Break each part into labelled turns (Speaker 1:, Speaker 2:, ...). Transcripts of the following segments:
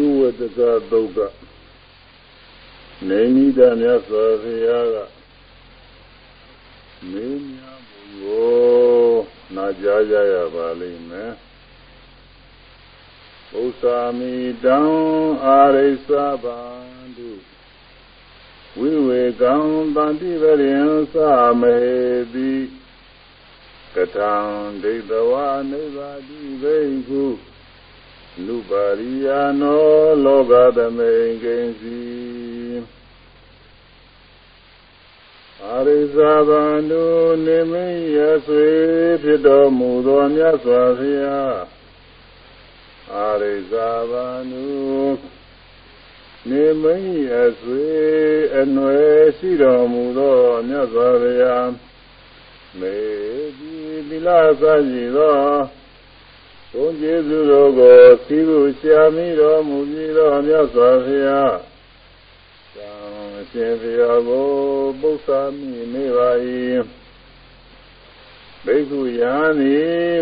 Speaker 1: သုဝတ္တကသုတ်ကနေနိဒမြတ်စွာဘုရားကမင်းများဘုရောနာကြားကြရပါလိမ့်မယ်ဥ္စာမိတံအာရိသဗန္တုဝိဝေကံတန္တိပရိယံသမဟေတိကထံဒိဋ္ဌဝနိဗ္ဗာတိဘိက္ခု လူပါရိယာနောလောကသမိန်ကိဉ္စီအာရိဇာဗန္တုနေမင်းရဆွေဖြစ်တော်မူသောမြတ်စွာဘုရားအာရိဇာဗန္တုနေမင်းရဆွေအနွယ်ရှိတော်မူသောမြတ်စွာဘုရားမေဒီသီလစရှိသော ဘုန်းကျေးဇူးတော်ကိုသိဖို့ရှာမိတော်မူပြီးသောမြတ်စွာဘုရားသံအရှင်ဘုရားကိုပု္ပ္ပာမိနေပါ၏ဘိက္ခုယံဤ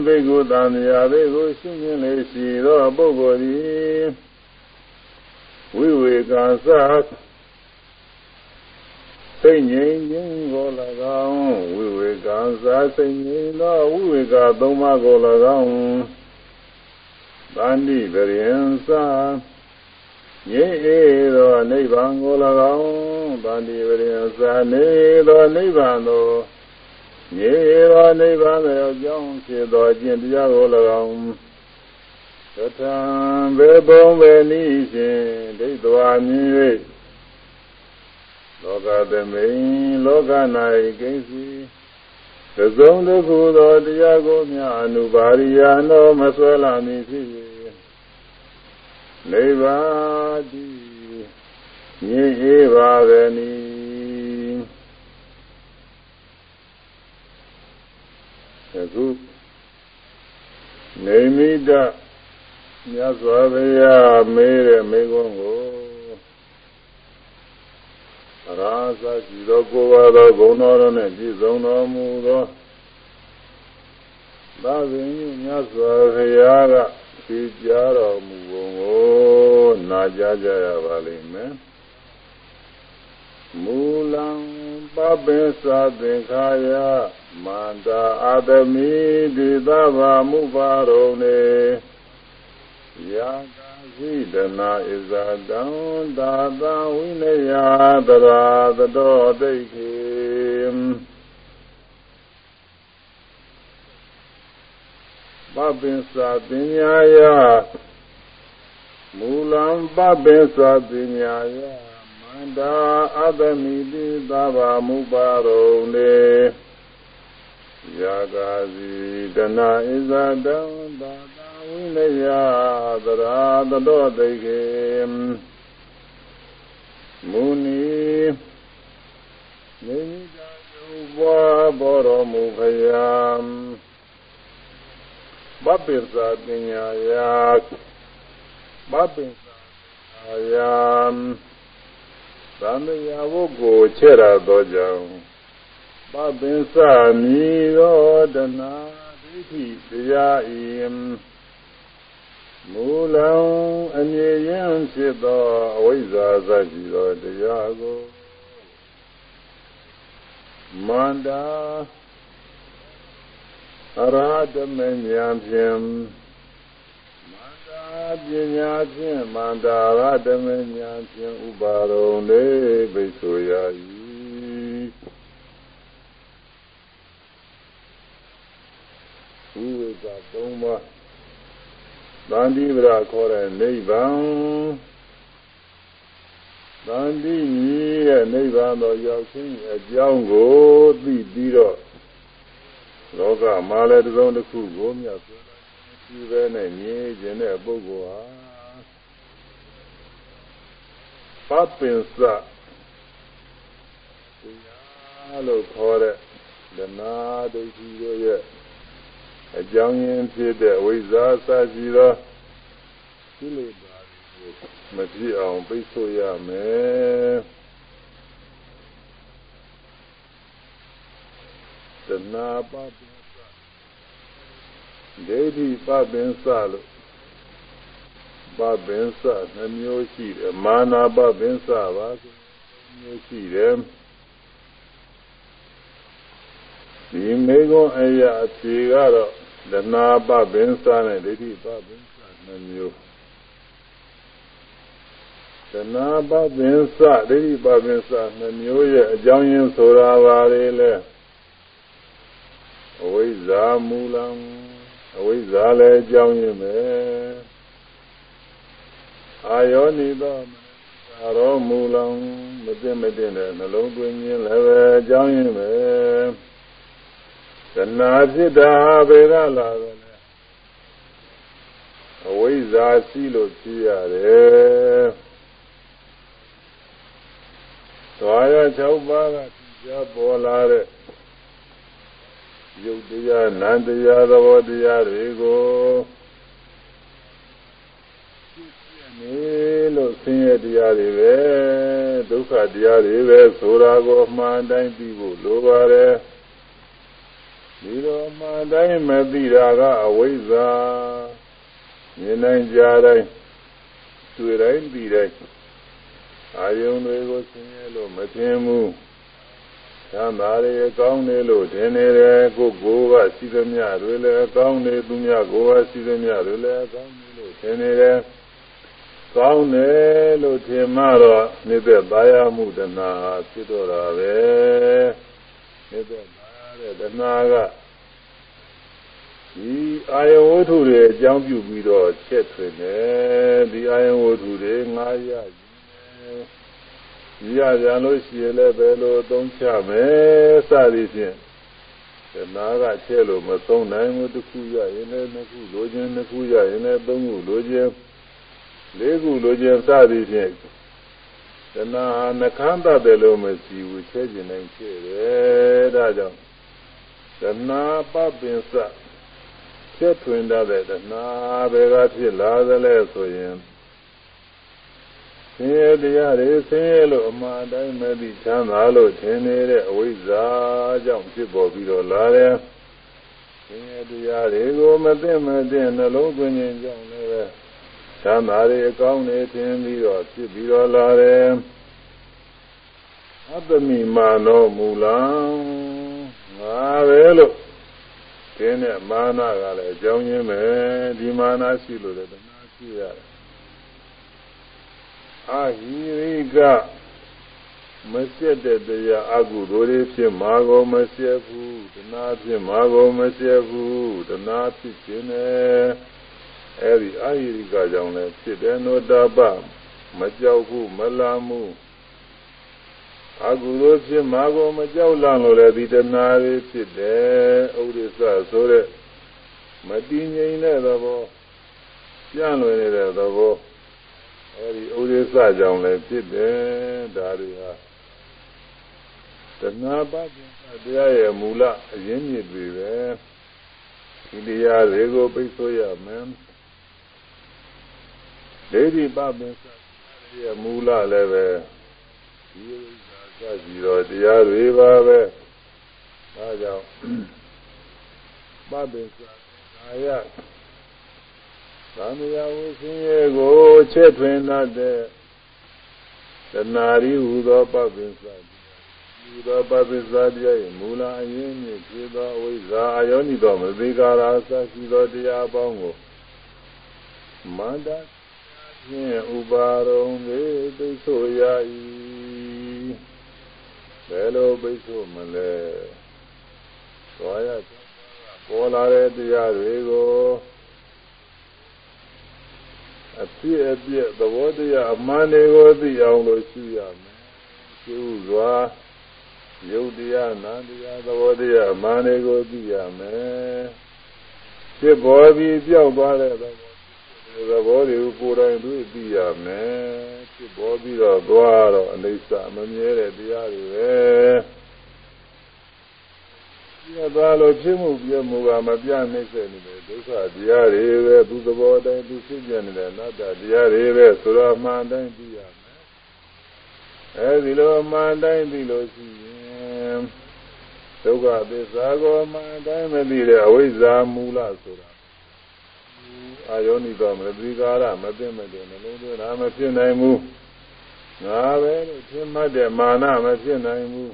Speaker 1: ဘိက္ခုတန်မြာဘိက္ခုရှင်းရှင်းလေးရှိသောပုဂ္ဂိုလ်သည်ဝိဝေကံသစိတ်ငြိမ်ခြင်းကို၎င်းဝိဝေကံသာစိတ်ငြိမ်သောဝိဝေကသုံးပါးကို၎င်း သန္တိပရိယံသာငြိအေသောနိဗ္ဗာန်ကို၎င်းသန္တိပရိယံသာနေသောနိဗ္ဗာန်သို့ငြိအေသောနိဗ္ဗာန်သို့ကြောင်းဖြစ်သောအကျင့်တရားကို၎င်းသထံဘေဘုံဘေနိရှင်ဒိဋ္ဌဝါမြင်၍လောကသမိန်လောက၌ကိစ္စ သဇုံတစ်ခုသောတရားကိုမြအနုပါရိယာနောမဆွဲလာမည်ဖြစ်၍နိဗ္ဗာတိမြင်အေးပါပဲနီအခုနေမိတမြတ်စွာဘုရားမေးတဲ့မေခွန်းကို ရာဇကြည်သောကိုယ်ပါသောဂုဏ်တော်နဲ့ပြည့်စုံတော်မူသောသာဝိညမြတ်စွာဘုရားကဖြေကြားတော်မူပုံကိုနာကြားကြရပါလိမ့်မယ်မူလံပပိသသင်္ခါယမန္တာအာတမိဒီသဗာမုပါရုံနေယာကာ ဇိဒနာဣဇာတံသာသဝိနယတရာသတောတိတ်ခေပပင်စာပညာယမူလံပပင်စာပညာယမန္တာအတမိတိသဗ္ဗမုပါရုံနေယာကာဇိဒနာဣဇာတံသာ ဝိနယသရာတတော်တိကေမုနီနေကြယုဘွားဘောတော်မူဖယံဘပိဇာပညာယဘပိဇာအာယံသံဃာဝုကိုချဲ့ရသောကြောင့်ပပင်စမီသောတနာဒိဋ္ဌိတရားဤ မူလံအမြဲယံဖြစ်သောအဝိဇ္ဇာသတိသောတရားကိုမန္တာအရဟတမဉာဏ်ဖြင့်မန္တာပညာဖြင့်မန္တာရဟတမဉာဏ်ဖြင့်ဥပါရုံလေးဘိဆိုရ၏ဥဝေကသုံးပါး သန္တိဗရာခေါ်တဲ့နိဗ္ဗာန်သန္တိကြီးရဲ့နိဗ္ဗာန်တော်ရောက်ခြင်းအကြောင်းကိုသိပြီးတော့လောကမှာလည်းတစ်စုံတစ်ခုကိုမြတ်စွာဘုရားပဲနဲ့မြင်ခြင်းတဲ့ပုဂ္ဂိုလ်ဟာပပင်စတရားလို့ခေါ်တဲ့ဒနာဒိဋ္ဌိရဲ့ အကြောင်းရင်းဖြစ်တဲ့ဝိဇ္ဇာစရှိသောကိလေသာတွေကိုမပြည့်အောင်ပိတ်ဆို့ရမယ်တဏှာပပင်စဒိဋ္ဌိပပင်စလို့ပပင်စနှမျိုးရှိတယ်မာနာပပင်စပါမျိုးရှိတယ် ဒီမေကွန်အရာအဖြေကတော့ဒနာပပင်စနဲ့ဒိဋ္ဌိပပင်စနှမျိုးဒနာပပင်စဒိဋ္ဌိပပင်စနှမျိုးရဲ့အကြောင်းရင်းဆိုတာပါလေလေအဝိဇ္ဇာမူလံအဝိဇ္ဇာလည်းအကြောင်းရင်းပဲအာယောနိသောအာရောမူလံမသိမသိတဲ့နှလုံးသွင်းခြင်းလည်းပဲအကြောင်းရင်းပဲ သနာဖြစ်တာဘေကလာတယ်အဝိဇ္ဇာရှိလို့ဖြစ်ရတယ်သွားရ6ပါးကကြားပေါ်လာတဲ့ယုတ်တရားနန္တရားသဘောတရားတွေကိုနေလို့ဆင်းရဲတရားတွေပဲဒုက္ခတရားတွေပဲဆိုတာကိုအမှန်တိုင်းသိဖို့လိုပါတယ် ဒီလိုအမှန်တိုင်းမသိတာကအဝိဇ္ဇာမြင်နိုင်ကြတိုင်းတွေ့တိုင်းသိတိုင်းအာယုန်တွေကိုဆင်းရဲလို့မသိဘူးသံသာရေကောင်းနေလို့ထင်နေတယ်ကိုကိုကရှိသမျှတွေလည်းကောင်းနေသူများကိုကရှိသမျှတွေလည်းကောင်းနေလို့ထင်နေတယ်ကောင်းတယ်လို့ထင်မှတော့နေတဲ့ပါရမှုတဏှာဖြစ်တော့တာပဲနေတဲ့ပါရ တဲ့တဏှာကဒီအာယဝတ္ထုတွေအကြောင်းပြုပြီးတော့ချက်ထွင်တယ်ဒီအာယဝတ္ထုတွေငါးရရကြလို့ရှိရင်လည်းဘယ်လိုသုံးချမယ်စသည်ဖြင့်တနာကချဲ့လို့မသုံးနိုင်ဘူးတစ်ခုရရင်လည်းနှစ်ခုလိုချင်နှစ်ခုရရင်လည်းသုံးခုလိုချင်လေးခုလိုချင်စသည်ဖြင့်တနာနှခမ်းတတ်တယ်လို့မရှိဘူးချဲ့ကျင်နိုင်ချဲ့တယ်ဒါကြောင့် တနာပပင်စချက်ထွင်တတ်တဲ့တနာဘယ်ကဖြစ်လာသလဲဆိုရင်ဆင်းရဲတရားတွေဆင်းရဲလို့အမှန်တိုင်းမသိချမ်းသာလို့ထင်နေတဲ့အဝိဇ္ဇာကြောင့်ဖြစ်ပေါ်ပြီးတော့လာတယ်။ဆင်းရဲတရားတွေကိုမသိမသိနှလုံးသွင်းခြင်းကြောင့်လည်းပဲချမ်းသာတွေအကောင်းတွေထင်ပြီးတော့ဖြစ်ပြီးတော့လာတယ်။အတ္တမိမာနောမူလံ ငါပဲလို့ခင်းတဲ့မာနကလည်းအကြောင်းရင်းပဲဒီမာနရှိလို့လည်းတဏှာရှိရတယ်အာဟိရိကမစက်တဲ့တရားအကုသိုလ်တွေဖြစ်မှာကိုမစက်ဘူးတဏှာဖြစ်မှာကိုမစက်ဘူးတဏှာဖြစ်ခြင်းနဲ့အဲဒီအာဟိရိကကြောင့်လည်းဖြစ်တယ်နောတပမကြောက်ဘူးမလာမှု အကုသိုလ်ဖြစ်မှာကိုမကြောက်လန့်လို့လည်းဒီတဏှာတွေဖြစ်တယ်ဥဒိစ္စဆိုတဲ့မတည်ငြိမ်တဲ့သဘောပြန့်လွယ်နေတဲ့သဘောအဲဒီဥရိသကြောင့်လည်းဖြစ်တယ်ဒါတွေဟာတဏှာပပ္ပတရားရဲ့မူလအရင်းမြစ်တွေပဲဒီတရားတွေကိုပိတ်ဆို့ရမယ်ဒိဋ္ဌိပပ္ပရဲ့မူလလည်းပဲဒီ ဥစ္စာစကြည့်တော့တရားတွေပါပဲဒါကြောင့်ပပ္ပစာကာယသံဃာဝိဆင်းရဲကိုချက်ထွင်တတ်တဲ့တဏှာရီဟူသောပပ္ပင်္စဟူသောပပ္ပင်္စတရား၏မူလအရင်းမြစ်ဖြစ်သောအဝိဇ္ဇာအယောနိသောမသိကာရာသရှိသောတရားအပေါင်းကိုမန္တဖြင့်ဥပါရုံလေသိဆိုရ၏ ဘယ်လိုပိတ်ဆို့မလဲသွားရပေါ်လာတဲ့တရားတွေကိုအဖြစ်အပျက်သဘောတရားအမှန်တွေကိုသိအောင်လို့ရှိရမယ်။ကျူးစွာယုတ်တရားနာတရားသဘောတရားအမှန်တွေကိုသိရမယ်။ဖြစ်ပေါ်ပြီးပြောက်သွားတဲ့သဘောသဘောတွေကိုကိုယ်တိုင်တွေ့သိရမယ်။ ဖြစ်ပေါ်ပြီးတော့သွားတော့အနိစ္စမမြဲတဲ့တရားတွေပဲ။ပြသွားလို့ဖြစ်မှုပြမှုကမပြနှိမ့်ဆက်နေတယ်ဒုက္ခတရားတွေပဲသူသဘောတိုင်းသူဖြစ်ပြနေတယ်အနတ္တတရားတွေပဲဆိုတော့အမှန်တိုင်းသိရမယ်အဲဒီလိုအမှန်တိုင်းသိလို့ရှိရင်ဒုက္ခသစ္စာကိုအမှန်တိုင်းမသိတဲ့အဝိဇ္ဇာမူလဆိုတာ အာယောနိသောမသီကာရမသိမတဲ့နှလုံးသွင်းတာမဖြစ်နိုင်ဘူးငါပဲလို့သင်မှတ်တဲ့မာနမဖြစ်နိုင်ဘူး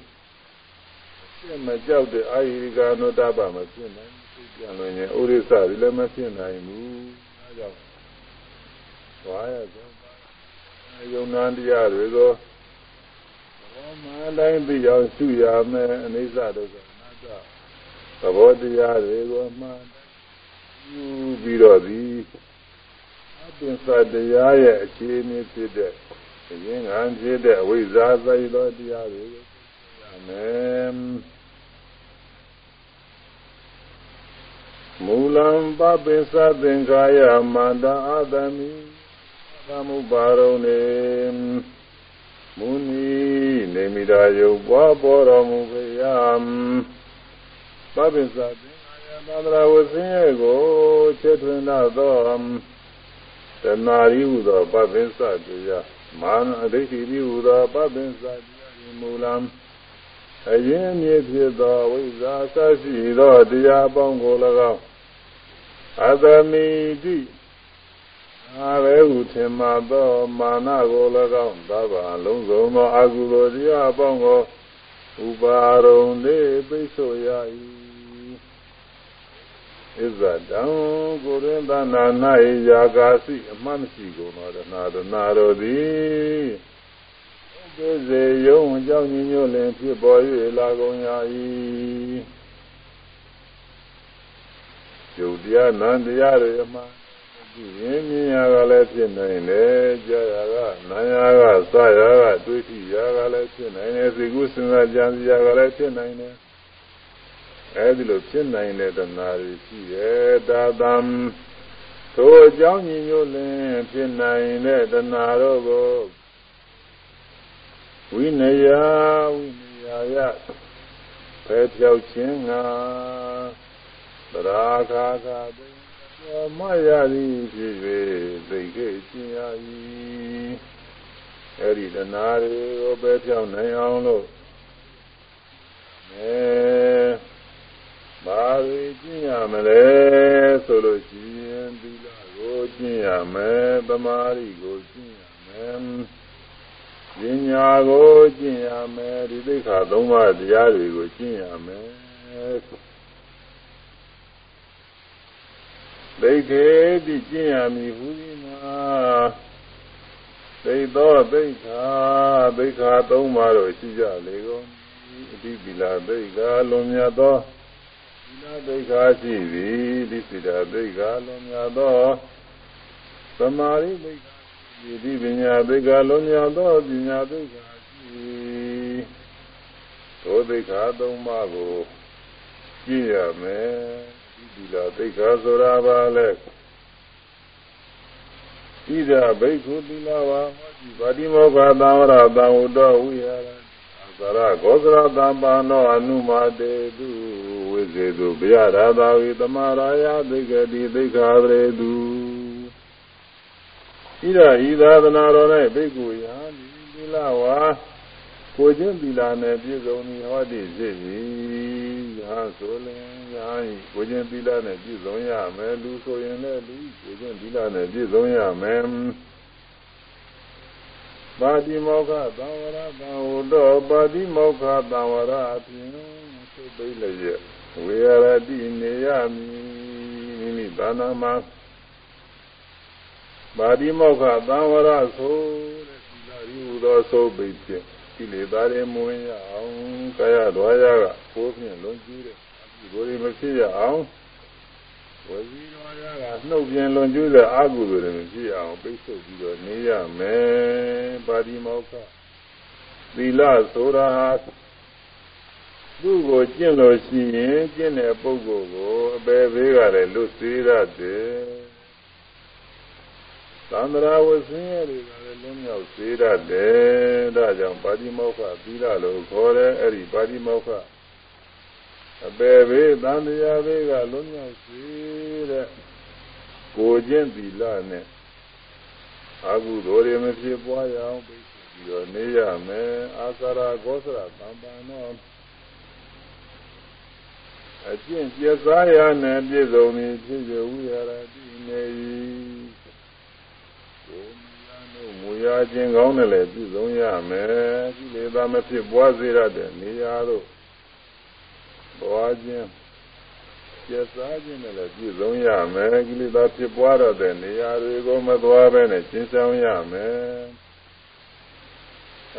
Speaker 1: ပြမကြောက်တဲ့အာယိကာနုတ္တပမဖြစ်နိုင်ဘူးပြန်လို့ရင်ဥရိစ္ဆတွေလည်းမဖြစ်နိုင်ဘူးအဲကြောင့်သွားရကြယုံနာတရားတွေကိုဘောမတိုင်းသိအောင်ရှုရမယ်အနိစ္စဒုက္ခအနတ္တသဘောတရားတွေကိုမှန်ယူ ပြီးတော့ဒီအပင်စတရားရဲ့အခြေအနေဖြစ်တဲ့အရင်ကဖြစ်တဲ့အဝိဇ္ဇာသိသောတရားတွေကိုရမယ်မူလံပပိသသင်္ခာယမန္တအာသမိသမုပါရုံနေမုနီနေမိတာယုတ်ပွားပေါ်တော်မူပေယံပပိသသင်္ခာယ သန္တရာဝဆင်းရဲကိုချေထွင်သောတဏှာရီဟုသောပပိသတရားမာနအဋ္ဌိရီဟုသောပပိသတရားမူလံအရင်မြစ်ဖြစ်သောဝိဇ္ဇာဆရှိသောတရားပေါင်းကို၎င်းအသမိတိအာဘေဟုထင်မှသောမာနကို၎င်းသဗ္ဗအလုံးစုံသောအကုသိုလ်တရားပေါင်းကိုဥပါရုံနေပိဆိုရ၏ ဣဇတံကိုရင်သနာ၌ယာကာစီအမှန်မရှိကုန်သောတနာတနာတော်သည်သေစေယုံအကြောင်းညညွတ်လင်ဖြစ်ပေါ်၍လာကုန်ရ၏ယုတ်တရားနံတရားတွေအမှန်ကြည့်ရင်မြင်ရကလည်းဖြစ်နိုင်တယ်ကြားရကနားရကစရကတွေးကြည့်ရကလည်းဖြစ်နိုင်တယ်သိကုစဉ်းစားကြံစည်ရကလည်းဖြစ်နိုင်တယ် အဲဒီလိုဖြစ်နိုင်တဲ့တဏှာတွေရှိတယ်ဒါသံသို့အကြောင်းညညွတ်လင်ဖြစ်နိုင်တဲ့တဏှာတို့ကိုဝိနယဝိနယယဖယ်ဖြောက်ခြင်းငါသရာခါခါသိမရသည်ဖြစ်၍သိခဲ့ခြင်းရ၏အဲ့ဒီတဏှာတွေကိုပဲဖြောင်းနိုင်အောင်လို့အဲ ဘာတွေကျင့်ရမလဲဆိုလို့ရှိရင်သီလကိုကျင့်ရမယ်သမာဓိကိုကျင့်ရမယ်ပညာကိုကျင့်ရမယ်ဒီသိက္ခာသုံးပါးတရားတွေကိုကျင့်ရမယ်သိခေတိကျင့်ရမည်ဟူသည်မှာသိသောသိက္ခာသိက္ခာသုံးပါးတို့ရှိကြလေကုန်အတိပိလာသိက္ခာလွန်မြတ်သော သီလသိက္ခာရှိသည်ဒီစိတသိက္ခာလွန်မြတ်သောသမာဓိသိက္ခာရှိသည်ပညာသိက္ခာလွန်မြတ်သောပညာသိက္ခာရှိသောသိက္ခာသုံးပါးကိုကြည့်ရမယ်ဒီလာသိက္ခာဆိုတာပါလဲဣဒဘိက္ခုသီလဝါဟောတိပါတိမောခသံဝရသံဝတ္တဝိဟာရသရဂောသရသံပါနောအနုမာတေတု ဝိဇေတုဗျာရာသာဝိသမရာယသိက္ခတိသိက္ခာပရေတုဣဒဤသာသနာတော်၌ဘိက္ခုယံသီလဝါကိုချင်းသီလနဲ့ပြည့်စုံသည်ဟောတိဖြစ်၏ဟာဆိုလင်ညာကိုချင်းသီလနဲ့ပြည့်စုံရမယ်လူဆိုရင်လည်းလူကိုချင်းသီလနဲ့ပြည့်စုံရမယ်ပါတိမောခသံဝရသံဝတောပါတိမောခသံဝရအပြင်သုပိလည်းရ ဝေရတိနေရမည်မိမိသာနာမှာပါတိမောခသံဝရဆိုတဲ့သီလရီဟူသောသုပိဖြင့်ကိလေသာတွေမဝင်ရအောင်ကာယဓဝါယကကိုယ်ဖြင့်လွန်ကျူးတဲ့အကုသိုလ်တွေမဖြစ်ရအောင်ဝစီဓဝါယကနှုတ်ပြင်လွန်ကျူးတဲ့အကုသိုလ်တွေမဖြစ်ရအောင်ပိတ်ဆို့ပြီးတော့နေရမယ်ပါတိမောက္ခသီလဆိုတာဟာ သူ့ကိုကျင့်လို့ရှိရင်ကျင့်တဲ့ပုဂ္ဂိုလ်ကိုအပေသေးကလည်းလွတ်စေရတယ်သန္တရာဝဆင်းရဲတွေကလည်းလုံးမြောက်စေတတ်တယ်ဒါကြောင့်ပါတိမောက္ခသီလလို့ခေါ်တယ်အဲ့ဒီပါတိမောက္ခအပေဘေးသံတရားဘေးကလုံးမြောက်စေတဲ့ကိုချင်းသီလနဲ့အာဟုသိုလ်တွေမဖြစ်ပွားရအောင်ပြီးတော့နေရမယ်အာသရာဂောသရသံပန်တော်သ အကျင့်ပြစားရနဲ့ပြည့်စုံပြီးဖြစ်ရဝိရတိနေ၏ကိုမယာတို့မူရာခြင်းကောင်းနဲ့လည်းပြည့်စုံရမယ်ကိလေသာမဖြစ်ပွားစေရတဲ့နေရာတို့ဘဝခြင်းပြစားခြင်းနဲ့လည်းပြည့်စုံရမယ်ကိလေသာဖြစ်ပွားရတဲ့နေရာတွေကိုမသွားဘဲနဲ့ရှင်းဆောင်ရမယ်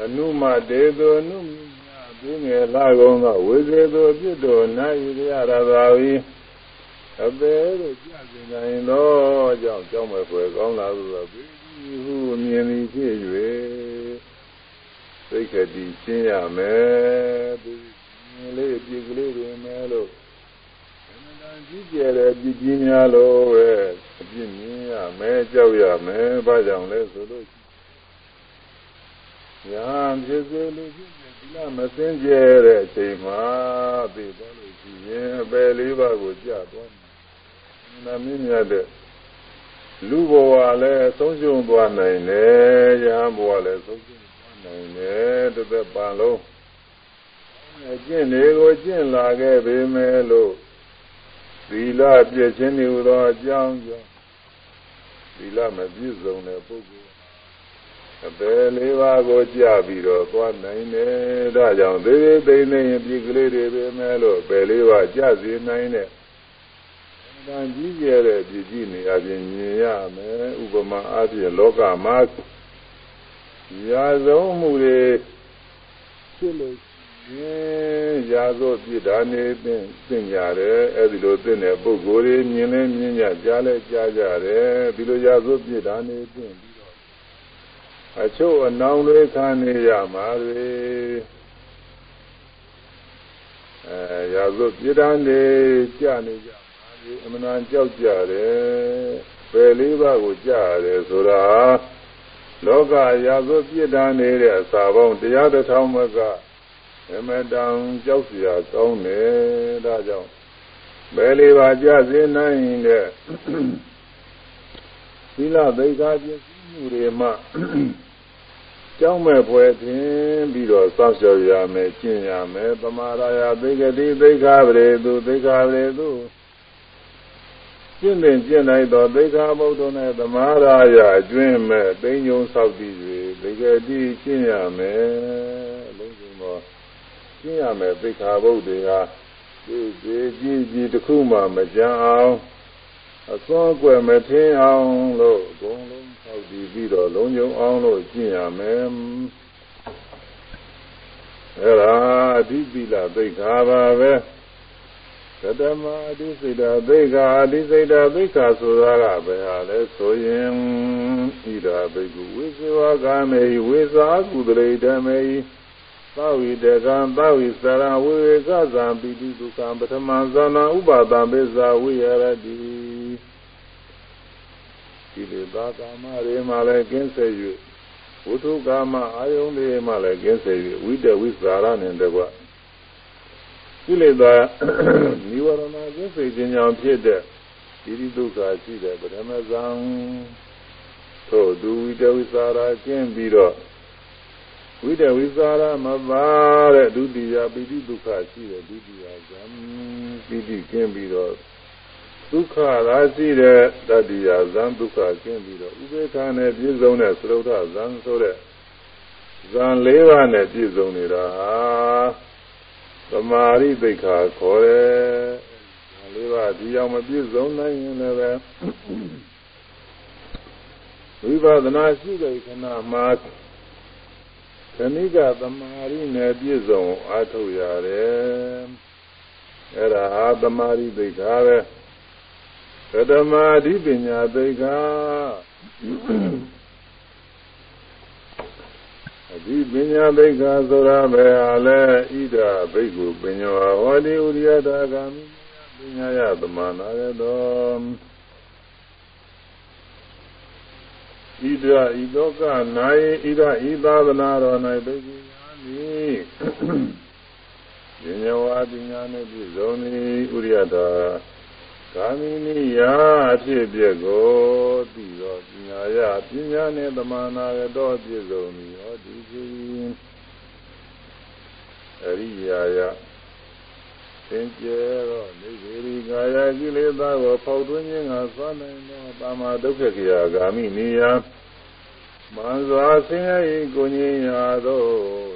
Speaker 1: အနုမတေသောအနု ပြင်းငယ်လာကုန်သောဝေစေသောပြစ်တော်နိုင်ရရသာဝီအပေတို့ကြစင်နိုင်သောကြောင့်ကြောင်းမဲ့ဖွယ်ကောင်းလာသောဘိဟုမြင်သည်ဖြစ်၍သိက္ခတိရှင်းရမယ်ဒီလေးပြစ်ကလေးတွေမဲလို့အမှန်တန်ကြီးကျယ်တဲ့ပြစ်ကြီးများလို့ပဲအပြစ်မြင်ရမယ်ကြောက်ရမယ်ဘာကြောင့်လဲဆိုလို့ညာဖြစ်စေလို့ဖြစ်စေဒီ လားမစင်ကြဲတဲ့အချိန်မှာသိသွားလို့ရှိရင်အပယ်လေးပါးကိုကြာသွားတယ်။နာမင်းမြတ်တဲ့လူဘဝလည်းဆုံးရှုံးသွားနိုင်တယ်။ယဟန်ဘဝလည်းဆုံးရှုံးသွားနိုင်တယ်။တစ်သက်ပံလုံးအကျင့်တွေကိုကျင့်လာခဲ့ပေမဲ့လို့သီလပြည့်ခြင်းတွေဟူသောအကြောင်းကြောင့်သီလမပြည့်စုံတဲ့ပုဂ္ဂိုလ် အပယ်လေးပါးကိုကြပြီးတော့သွားနိုင်တယ်ဒါကြောင့်သေးသေးသိသိရင်ပြည်ကလေးတွေပဲမဲ့လို့အပယ်လေးပါးကြစေနိုင်တဲ့တန်ကြီးကျယ်တဲ့ပြည်ကြီးနေအပြင်မြင်ရမယ်ဥပမာအားဖြင့်လောကမှာရာဇုံမှုတွေဖြစ်လို့ရင်ရာဇုပြစ်တာနေပင်သိကြတယ်အဲဒီလိုသိတဲ့ပုဂ္ဂိုလ်တွေမြင်လဲမြင်ကြကြားလဲကြားကြတယ်ဒီလိုရာဇုပြစ်တာနေပင် အချို့အနောင်တွေခံနေရမှာလေအဲရာဇုပြည်တန်းနေကြနေကြမှာလေအမှန်ကြောက်ကြတယ်ပယ်လေးပါးကိုကြရတယ်ဆိုတာလောကရာဇုပြည်တန်းနေတဲ့အစာပေါင်းတရားတစ်ထောင်မကအမတန်ကြောက်စရာကောင်းတယ်ဒါကြောင့်ပယ်လေးပါးကြစေနိုင်တဲ့သီလသိက္ခာပစ္စည်းမှုတွေမှာ ကြောင်းမဲ့ဖွယ်ခြင်းပြီးတော့စောင့်ရှောက်ရမယ်ကျင့်ရမယ်ပမာရာယသိက္ခတိသိက္ခာပရေသူသိက္ခာပရေသူကျင့်တဲ့ကျင့်လိုက်တော့သိက္ခာဘုဒ္ဓနဲ့သမာရာယအကျွင်းမဲ့သိဉ္ဇုံဆောက်တည်၍သိက္ခတိကျင့်ရမယ်အလုံးစုံတော့ကျင့်ရမယ်သိက္ခာဘုဒ္ဓတွေဟာဒီဒီကြီးကြီးတစ်ခုမှမကြမ်းအောင်အစွမ်းကွယ်မထင်းအောင်လို့အကုန်လုံး ဆောက်တည်ပြီးတော့လုံးုံအောင်လို့ကျင့်ရမယ်အဲ့ဒါအဓိပိလသိက္ခာပါပဲသတ္တမအဓိစိတ်တာသိက္ခာအဓိစိတ်တာသိက္ခာဆိုတာကဘယ်ဟာလဲဆိုရင်ဣဒာဘိက္ခုဝိဇဝကာမေဝိဇာကုတရေဓမေသဝိတကံသဝိစရဝိဝေကဇံပိတိဒုက္ခံပထမဇာနာဥပါဒံပိဇာဝိရတိ ကိလေသာကာမတွေမှလည်းကင်းစေ၍ဝိထုကာမအာယုန်တွေမှလည်းကင်းစေ၍ဝိတဝိစာရနဲ့တကွကိလေသာនិဝရဏကင်းစေခြင်းကြောင့်ဖြစ်တဲ့ဒီဒီဒုက္ခရှိတဲ့ပထမဇံသို့သူဝိတဝိစာရကျင့်ပြီးတော့ဝိတဝိစာရမပါတဲ့ဒုတိယပိဋိဒုက္ခရှိတဲ့ဒုတိယဇံပိဋိကျင့်ပြီးတော့ ဒုက္ခရာရှိတဲ့တတိယဇံဒုက္ခကျင်းပြီးတော့ဥပေက္ခနဲ့ပြည့်စုံတဲ့သရုပ်ထဇံဆိုတဲ့ဇံ၄ပါးနဲ့ပြည့်စုံနေတာဟာသမာဓိသိက္ခာခေါ်တယ်ဇံ၄ပါးဒီအောင်မပြည့်စုံနိုင်ရင်လည်းဝိပဿနာရှိတဲ့ခဏမှာခဏိကသမာဓိနဲ့ပြည့်စုံအားထုတ်ရတယ်အဲ့ဒါဟာသမာဓိသိက္ခာပဲ သတ္တမအဓိပညာသိက္ခာအဓိပညာသိက္ခာဆိုတာပဲဟာလဲဣဒဘိက္ခုပညောဟောတိဥရိယတာဂာမိပညာယသမနာရတောဣဒဤလောကနာယဣဒဤသာသနာတော်၌ဘိက္ခုညာနိပညာဝါပညာနှင့်ပြည့်စုံသည်ဥရိယတာ ကာမိနိယအဖြစ်ပြက်ကိုသိသောပညာယပညာနှင့်သမာနာရတော်ပြည့်စုံသည်ဟောဒီဖြစ်အရိယာယသင်ကျဲတော့နေဝေရီကာယကိလေသာကိုဖောက်သွင်းခြင်းကသွားနိုင်သောပါမဒုက္ခကိယဂာမိနေယမန်စွာဆင်းရဲကိုငြိမ်းရာသော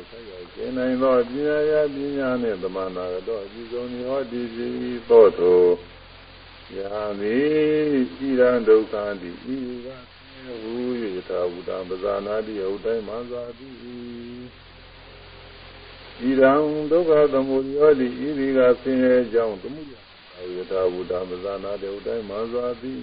Speaker 1: ဆက်ရောက်ခြင်းနိုင်သောပညာရပညာနှင့်သမဏနာတော့အကြည့်ဆုံးဟောဒီစီသောတော ယာမိဣရန်ဒုက္ခတိဤကဝူယထာဝုတံပဇာနာတိဟုတ်တိုင်းမသာတိဣရံဒုက္ခသမုဒယောတိဤဒီကဆင်းရဲကြောင်းသမှုယယထာဝုတံပဇာနာတိဟုတ်တိုင်းမသာတိ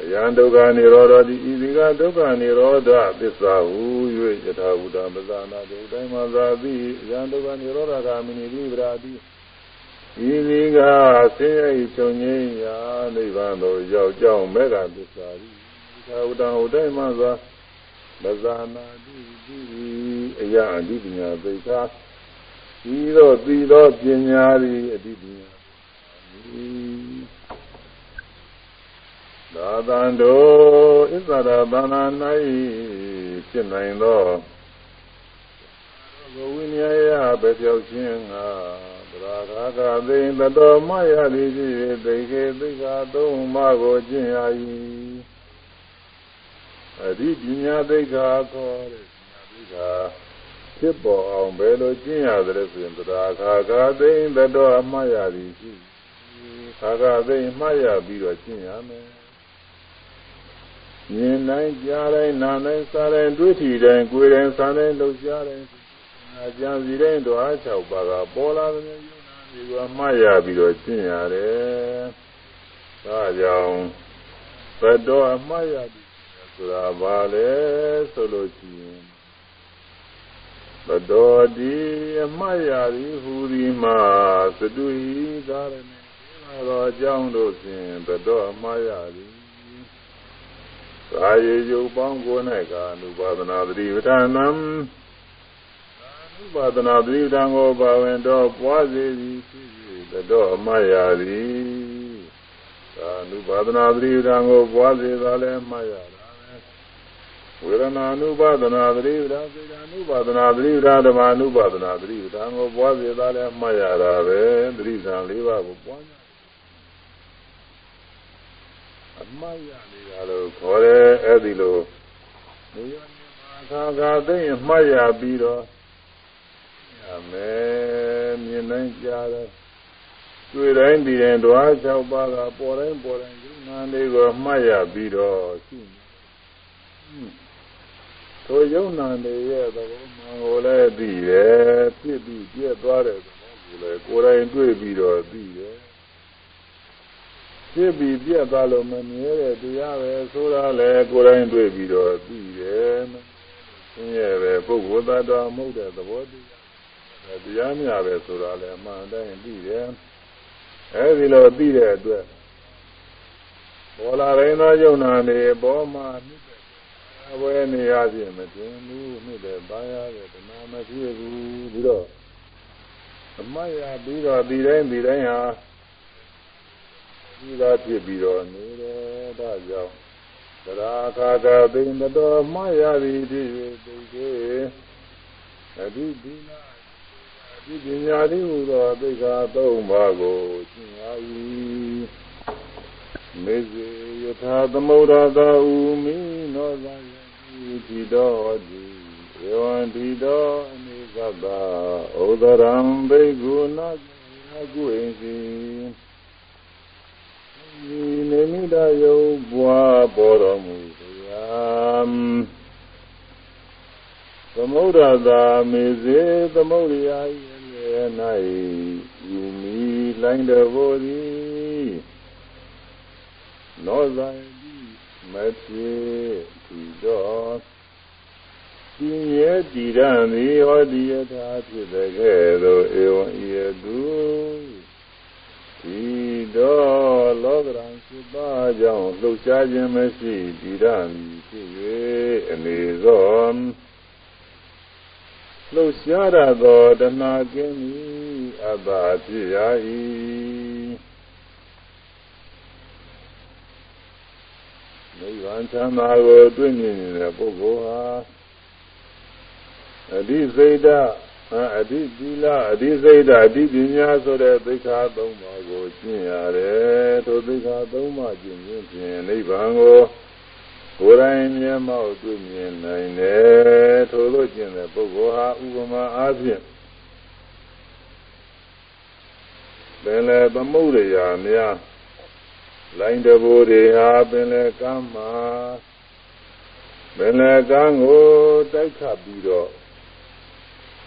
Speaker 1: အယံဒုက္ခនិရောဓတိဤဒီကဒုက္ခនិရောဓသစ္စာဟူ၍ယထာဝုတံပဇာနာတိဟုတ်တိုင်းမသာတိအယံဒုက္ခនិရောဓဂာမိနိဝိဗရာတိ ဤဒီကဆင်းရဲချုပ်ငြိမ်းရာနိဗ္ဗာန်သို့ရောက်ကြောင်းမေဃသစ္စာတိသာဝတ္တဟုတ်တိုင်းမှသာမဇာနာတိတိအယအတိပညာသိက္ခာဤသောသီသောပညာသည်အတိပညာသာသံတို့ဣသရာဘာနာ၌ဖြစ်နိုင်သောဘဝိနည်းယပဲပြောက်ခြင်းငါ သရာဂါကသိင်တတော်မရသည်ဖြစ်၍သိခေသိက္ခာသုံးပါးကိုကျင့်ရ၏အရိပညာသိက္ခာခေါ်တဲ့ပညာသိက္ခာဖြစ်ပေါ်အောင်ဘယ်လိုကျင့်ရတယ်ဆိုရင်တရားခါခါသိမ့်တတော်အမှားရသည်ရှိခါခါသိမ့်မှားရပြီးတော့ကျင့်ရမယ်မြင်တိုင်းကြားတိုင်းနားတိုင်းစားတိုင်းတွေ့ထီတိုင်းကိုယ်တိုင်းစားတိုင်းလှုပ်ရှားတိုင်းအကြံစီတိုင်းတော့အား၆ပါးကပေါ်လာတဲ့ယုံ နာတွေကမှားရပြီးတော့ကျင့်ရတယ်ဒါကြောင့်ဘတ်တော်အမှားရသည်ဆိုတာဘာလဲဆိုလို့ရှိရင်ဘတော်ဒီအမှတ်ရသည်ဟူဒီမှာသတုဤသာရမေဒီတော်အကြောင်းတို့ဖြင့်ဘတော်အမှတ်ရသည်သာယေယုပေါင်းကို၌ကအနုပါဒနာသတိပဋ္ဌာနံ ဥပါဒနာတိတံကိုပါဝင်တော့ပွားစေသည်ဖြစ်၍တော်အမရာသည်သာနုပါဒနာတိတံကိုပွားစေသာလဲမှရတာပဲဝေဒနာနုပါဒနာတိတံစေတနုပါဒနာတိတံဓမ္မနုပါဒနာတိတံကိုပွားစေသာလဲမှရတာပဲတိတံ၄ပါးကိုပွားရအမရနေတာလို့ခေါ်တယ်အဲ့ဒီလိုနေရာမှာသာသာသိရင်မှတ်ရပြီးတော့ ရမယ်မြင်တိုင်းကြားတယ်တွေ့တိုင်းဒီတိုင်းဓဝါ၆ပါးကပေါ်တိုင်းပေါ်တိုင်းယုံနာလေးကိုမှတ်ရပြီးတော့ရှိနေထိုယုံနာနေရဲ့သဘောမှန်ကိုလည်းသိတယ်ဖြစ်ပြီးပြည့်သွားတဲ့သဘောကိုလည်းကိုယ်တိုင်တွေ့ပြီးတော့သိတယ်ဖြစ်ပြီးပြည့်သွားလို့မမြဲတဲ့တရားပဲဆိုတာလည်းကိုယ်တိုင်တွေ့ပြီးတော့သိတယ်ဆင်းရဲပဲပုဂ္ဂိုလ်သတ္တဝါမဟုတ်တဲ့သဘောတရား တရားများပဲဆိုတာလည်းအမှန်တိုင်းသိတယ်အဲဒီလိုသိတဲ့အတွက်ပေါ်လာတဲ့ယုံနာနေပေါ်မှာအဝဲနေရခြင်းမတင်ဘူးနှစ်တဲ့ပါရတဲ့ဓမ္မမဖြစ်ဘူးပြီးတော့အမတ်ရပြီးတော့ဒီတိုင်းဒီတိုင်းဟာဒီသာဖြစ်ပြီးတော့နေတယ်ဒါကြောင့်သရာခါကသိမတော်မရသည်ဖြစ်၍သိသေးအတိဒီနာ ဒီပညာတိဟူသောသိက္ခာသုံးပါးကိုသင်ရ၏မေဇေယထာသမုဒ္ဒသာဥမိနောသာတိတော်တိဧဝံတိတော်အနေကတာဩဒရံဘိက္ခုနာကုဣစီဒီနေမိတယုဘွားပေါ်တော်မူတရား သမုဒ္ဒတာမေစေသမုဒ္ဒရာရဲ့၌ယူမီလိုင်းတော်ဘောသည်နောဇာတိမပြေဒီတော့ပြင်းရဲတည်ရန်သည်ဟောဒီယထာဖြစ်တဲ့ကဲ့သို့ဧဝံဤတုဒီတော့လောကရန်စိပါကြောင့်လှုပ်ရှားခြင်းမရှိတည်ရန်ဖြစ်၍အနေသော လှုပ်ရှားရသောတဏှာကင်း၏အတ္တဖြစ်ရ၏နိဗ္ဗာန်ချမ်းသာကိုတွေ့မြင်နေတဲ့ပုဂ္ဂိုလ်ဟာအဓိစိတ်ဓာအဓိသီလအဓိစိတ်ဓာအဓိပညာဆိုတဲ့သိက္ခာ၃ပါးကိုကျင့်ရတယ်ထိုသိက္ခာ၃ပါးကျင့်ခြင်းဖြင့်နိဗ္ဗာန်ကို ကိုယ်တိုင်မျက်မှောက်တွေ့မြင်နိုင်တယ်ထိုလိုကျင့်တဲ့ပုဂ္ဂိုလ်ဟာဥပမာအားဖြင့်ပင်လေသမုဒ္ဒရာများလိုင်းတဘူတွေဟာပင်လေကမ်းမှာပင်လေကမ်းကိုတိုက်ခတ်ပြီးတော့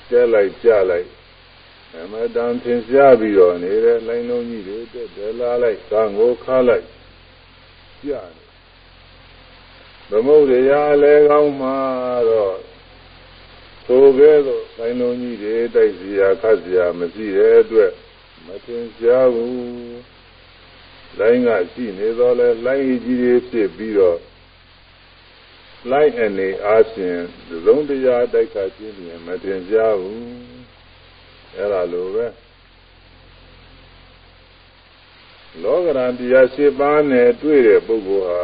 Speaker 1: ကျဲလိုက်ကြလိုက်အမတန်သင်ရှားပြီးတော့နေတဲ့လိုင်းလုံးကြီးတွေတက်တယ်လာလိုက်ကံကိုခါလိုက်ကြားတယ် သမုဒ္ဒရာလည်းကောင်းမှာတော့သို့ကဲ့သို့လိုင်းလုံးကြီးတွေတိုက်စီရာခတ်စီရာမရှိတဲ့အတွက်မသင်ရှားဘူးလိုင်းကရှိနေတော့လဲလိုင်းကြီးတွေဖြစ်ပြီးတော့လိုက်အနေအားဖြင့်သုံးတရားတိုက်ခါခြင်းဖြင့်မတင်ကြဘူးအဲ့ဒါလိုပဲလောကရန်တရား၈ပါးနဲ့တွေ့တဲ့ပုဂ္ဂိုလ်ဟာ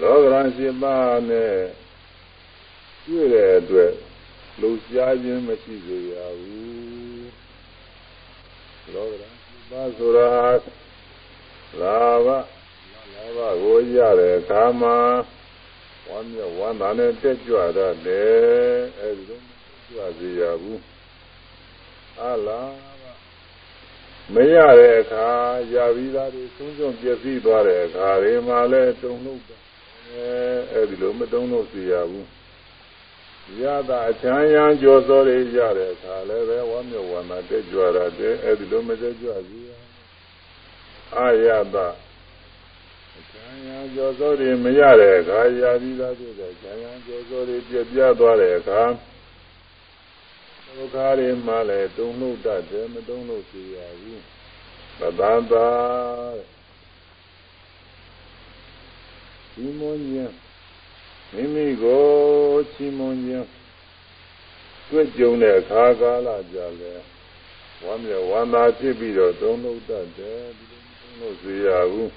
Speaker 1: လောကရန်၈ပါးနဲ့တွေ့တဲ့အတွက်လှူရှားခြင်းမရှိစေရဘူးလောကရန်၈ပါးဆိုတာလာဘလာဘကိုရတဲ့အခါမှာဝမ်းမြောက်ဝမ်းသာနဲ့တက်ကြွတတ်တယ်အဲဒီလိုကြွစေရဘူးအလားမရတဲ့အခါရပြီးသားတွေဆုံးဆုံးပြည့်စည်သွားတဲ့အခါတွေမှာလဲတုံ့လို့ အဲအဲဒီလိုမတုံ့လို့စေရဘူးရတာအချမ်းရန်ကြောစောတွေရတဲ့အခါလည်းပဲဝမ်းမြောက်ဝမ်းသာတက်ကြွတတ်တယ်အဲဒီလိုမတက်ကြွစေရအာရတာဉာဏ်ကျော်စိုးတွေမရတဲ့အခါရာပြီးသားဖြစ်တဲ့ဉာဏ်ကျော်စိုးတွေပြပြသွားတဲ့အခါဒုက္ခတွေမှလည်းတုံ့လို့တတ်တယ်မတုံ့လို့စီရဘူးသတ္တသာ ဒီမွန်ဉာဏ်မိမိကိုချီးမွမ်းခြင်းတွေ့ကြုံတဲ့အခါကာလကြလဲဝမ်းမြောက်ဝမ်းသာဖြစ်ပြီးတော့တုံ့လို့တတ်တယ်ဒီလိုမတုံ့လို့စီရဘူး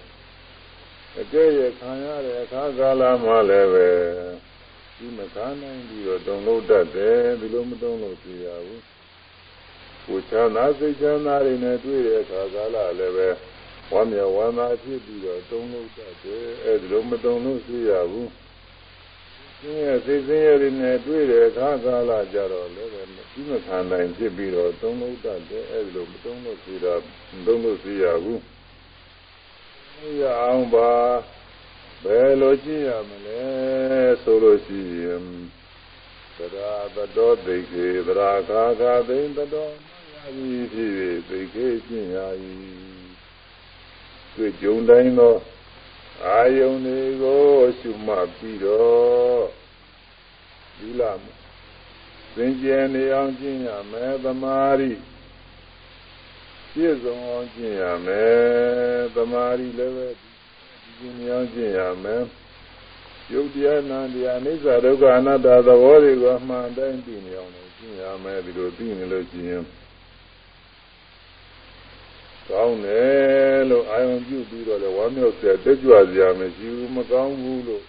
Speaker 1: အကျဲ့ရခံရတဲ့အခါကာလမှာလည်းပဲဒီမခံနိုင်ပြီးတော့တုံလို့တတ်တယ်ဒီလိုမတုံလို့ကြည့်ရဘူးကိုချမ်းသာစိတ်ချမ်းသာတွေနဲ့တွေ့တဲ့အခါကာလလည်းပဲ ဝမ်းမြောက်ဝမ်းသာဖြစ်ပြီးတော့တုံလို့တတ်တယ်အဲဒီလိုမတုံလို့ကြည့်ရဘူးသင်ရဲ့စိတ်ဆင်းရဲတွေနဲ့တွေ့တဲ့အခါကာလကြတော့လည်းပဲဒီမခံနိုင်ဖြစ်ပြီးတော့တုံလို့တတ်တယ်အဲဒီလိုမတုံလို့ကြည့်တာမတုံလို့ကြည့်ရဘူးရအောင်ပါဘယ်လိုကြည့်ရမလဲဆိုလို့ရှိရင်သရာတတော်သိခေသရာခါခါသိတတော်မရပြီဖြစ်၍သိခေကျင့်ရ၏ တွေ့ကြုံတိုင်းသောအာယုန်တွေကိုရှုမှတ်ပြီးတော့ဒီလာသင်ကျင်နေအောင်ကျင့်ရမယ်သမာဓိပြည့်စုံအောင်ကျင့်ရမယ်သမာဓိလည်းပဲဒီကျင့်အောင်ကျင့်ရမယ်ယုတ်တရားနာတရားအိစ္ဆဒုက္ခအနတ္တသဘောတွေကိုအမှန်တိုင်းသိနေအောင်လည်းကျင့်ရမယ်ဒီလိုသိနေလို့ရှိရင် ကောင်းတယ်လို့အာယုံပြုပြီးတော့လည်းဝမ်းမြောက်စရာတက်ကြွစရာမရှိဘူးမကောင်းဘူးလို့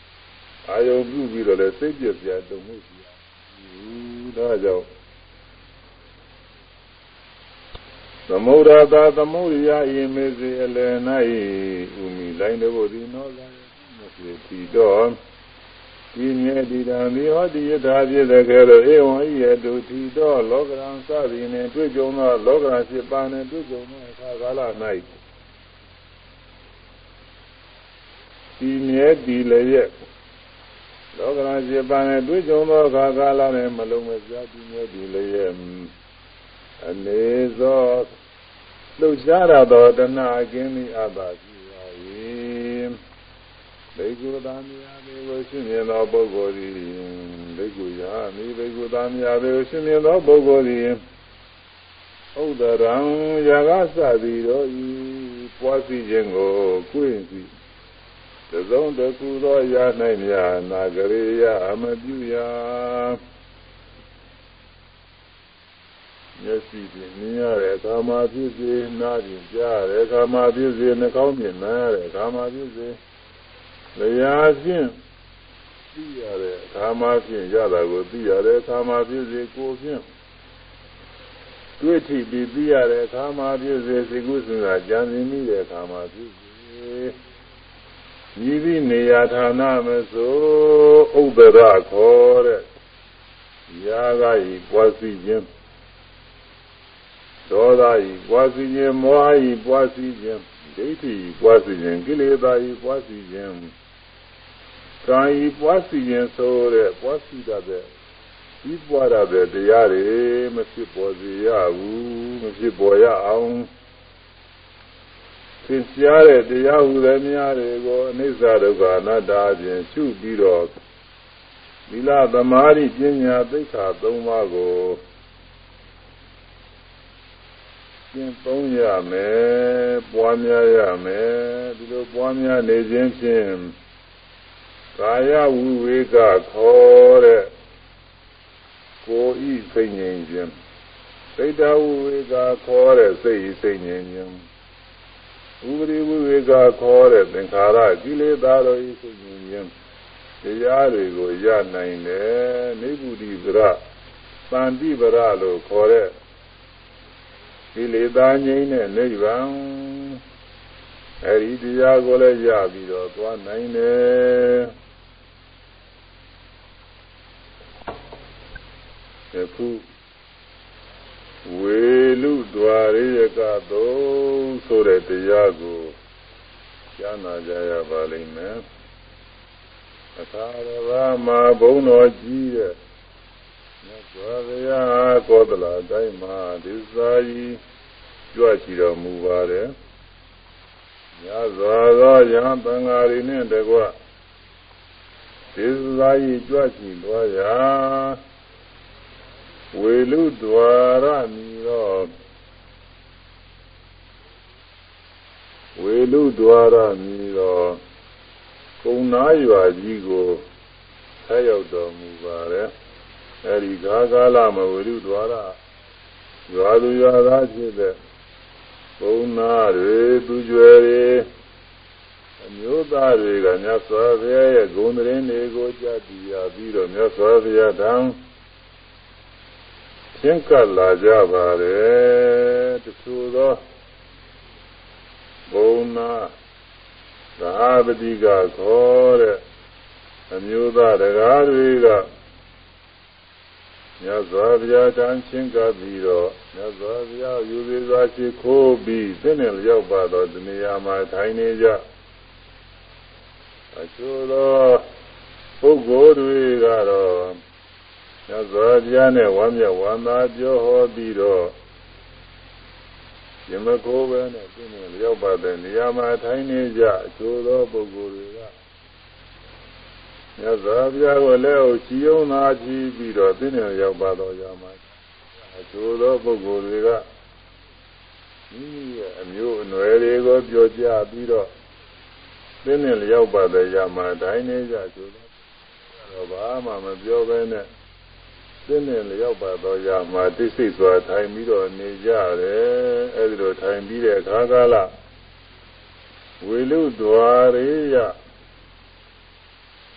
Speaker 1: အာယုံပြုပြီးတော့လည်းစိတ်ပြည့်စရာတုံ့မှုရှိဘူးဒါကြောင့်သမုဒ္ဒတာသမုဒိယဤမေစေအလယ်၌ဥမိလိုင်းတဘုဒီနောလာမစေတီတော် ဒီမြဲဒီတံဒီဟောဒီယထာဖြစ်တဲ့ကဲလို့ဧဝံဤရတုတီတော်လောကရန်စသည်နှင့်တွေ့ကြုံသောလောကရန်ဖြစ်ပါနှင့်တွေ့ကြုံသောအခါကာလ၌ဒီမြဲဒီလည်းရဲ့လောကရန်ဖြစ်ပါနှင့်တွေ့ကြုံသောအခါကာလ၌မလုံးမပြဒီမြဲဒီလည်းရဲ့အနေသောလှုပ်ရှားရသောတဏှာကင်းသည့်အတ္တရှိပါ၏ ဘိက္ခုသာမြာဘေကိုရှင်းမြင်သောပုဂ္ဂိုလ်သည်ဘိက္ခုယာမိဘိက္ခုသာမြာဘေကိုရှင်းမြင်သောပုဂ္ဂိုလ်သည်ဥဒရံယာကစသည်တို့ဤပွားစီခြင်းကိုကိုယ်စီတစုံတခုသောယာ၌မြာနာဂရေယအမပြုရာမျက်စိဖြင့်မြင်ရတဲ့အခါမှာဖြစ်စေနားဖြင့်ကြားရတဲ့အခါမှာဖြစ်စေနှာခေါင်းဖြင့်နားရတဲ့အခါမှာဖြစ်စေ လျှာဖြင့်သိရတဲ့အခါမှာဖြင့်ရတာကိုသိရတဲ့အခါမှာဖြစ်စေကိုယ်ဖြင့်တွေ့ထိပြီးသိရတဲ့အခါမှာပြည့်စေစိတ်ကူးစဉ်းစားကြံစည်မိတဲ့အခါမှာပြည့်စေမြည်သည့်နေရာဌာနမဆိုဥဒရခေါ်တဲ့ရာဂဤပွားစီခြင်းဒေါသဤပွားစီခြင်းမောဟဤပွားစီခြင်းဒိဋ္ဌိဤပွားစီခြင်းကိလေသာဤပွားစီခြင်း ကာယဤပွားစီခြင်းဆိုတဲ့ပွားစီတတ်တဲ့ဒီပွားရတဲ့တရားတွေမဖြစ်ပေါ်စေရဘူးမဖြစ်ပေါ်ရအောင်သင်ကြားတဲ့တရားဟူသည်များတွေကိုအနိစ္စဒုက္ခအနတ္တအပြင်ရှုပြီးတော့သီလသမာဓိပညာသိက္ခာ၃ပါးကိုကျင့်သုံးရမယ်ပွားများရမယ်ဒီလိုပွားများနေခြင်းဖြင့် ကာယဝိဝေကခေါ်တဲ့ကိုယ်ဤစိတ်ငြိမ်ခြင်းစိတ်တဝိဝေကခေါ်တဲ့စိတ်ဤစိတ်ငြိမ်ခြင်းဥပရိဝိဝေကခေါ်တဲ့သင်္ခါရကိလေသာတို့ဤစိတ်ငြိမ်ခြင်းတရားတွေကိုရနိုင်တယ်နိဗ္ဗုတိဗရတန်တိဗရလို့ခေါ်တဲ့ကိလေသာငြိမ်းတဲ့နိဗ္ဗာန်အဲဒီတရားကိုလည်းရပြီးတော့သွားနိုင်တယ် ခုဝေလူဒွာရိယကသုံးဆိုတဲ့တရားကိုကြားနာကြရပါလိမ့်မယ်အခါရဘာမှာဘုံတော်ကြီးတဲ့မြတ်စွာဘုရားကောသလတိုင်းမှာဒီစာကြီးကြွချီတော်မူပါတယ်မြတ်စွာသောယဟန်တန်ဃာတွေနဲ့တကွဒီစာကြီးကြွချီသွားရာ ဝေလူဒွာရမီတော့ဝေလူဒွာရမီတော့ကုံနာရွာကြီးကိုဆက်ရောက်တော်မူပါတယ်အဲဒီဂါကာလမဝေလူဒွာရရွာသူရွာသားဖြစ်တဲ့ကုံနာတွေသူကျွယ်တွေအမျိုးသားတွေကမြတ်စွာဘုရားရဲ့ဂုဏ်သတင်းတွေကိုကြားသိရပြီးတော့မြတ်စွာဘုရားတ န်ရှင်းကပ်လာကြပါတယ်တချို့သောဘုံနာသာပတိကခေါ်တဲ့အမျိုးသားတရားတွေကမြတ်စွာဘုရားတန်ရှင်းကပ်ပြီးတော့မြတ်စွာဘုရားယူသေးစွာရှိခိုးပြီးသိနေလျောက်ပါတော့ဒီနေရာမှာထိုင်နေကြအချို့သောပုဂ္ဂိုလ်တွေကတော့ မြတ်စွာဘုရားနဲ့ဝမ်းမြောက်ဝမ်းသာပြောဟောပြီးတော့ယမကိုပဲနဲ့ပြင်းနေလျောက်ပါတဲ့နေရာမှာထိုင်နေကြအချို့သောပုဂ္ဂိုလ်တွေကမြတ်စွာဘုရားကိုလည်းအချီယုံသာချီပြီးတော့ပြင်းနေလျောက်ပါတော့ရမှာအချို့သောပုဂ္ဂိုလ်တွေကမိမိရဲ့အမျိုးအနွယ်တွေကိုပြောကြပြီးတော့ပြင်းနေလျောက်ပါတဲ့ရမှာထိုင်နေကြအချို့သောတော့ဘာမှမပြောဘဲနဲ့ သင်းနဲ့လျောက်ပါတော့ရမှာတိစိတ်စွာထိုင်ပြီးတော့နေကြတယ်အဲဒီလိုထိုင်ပြီးတဲ့အခါကာလဝေလူဒွာရိယ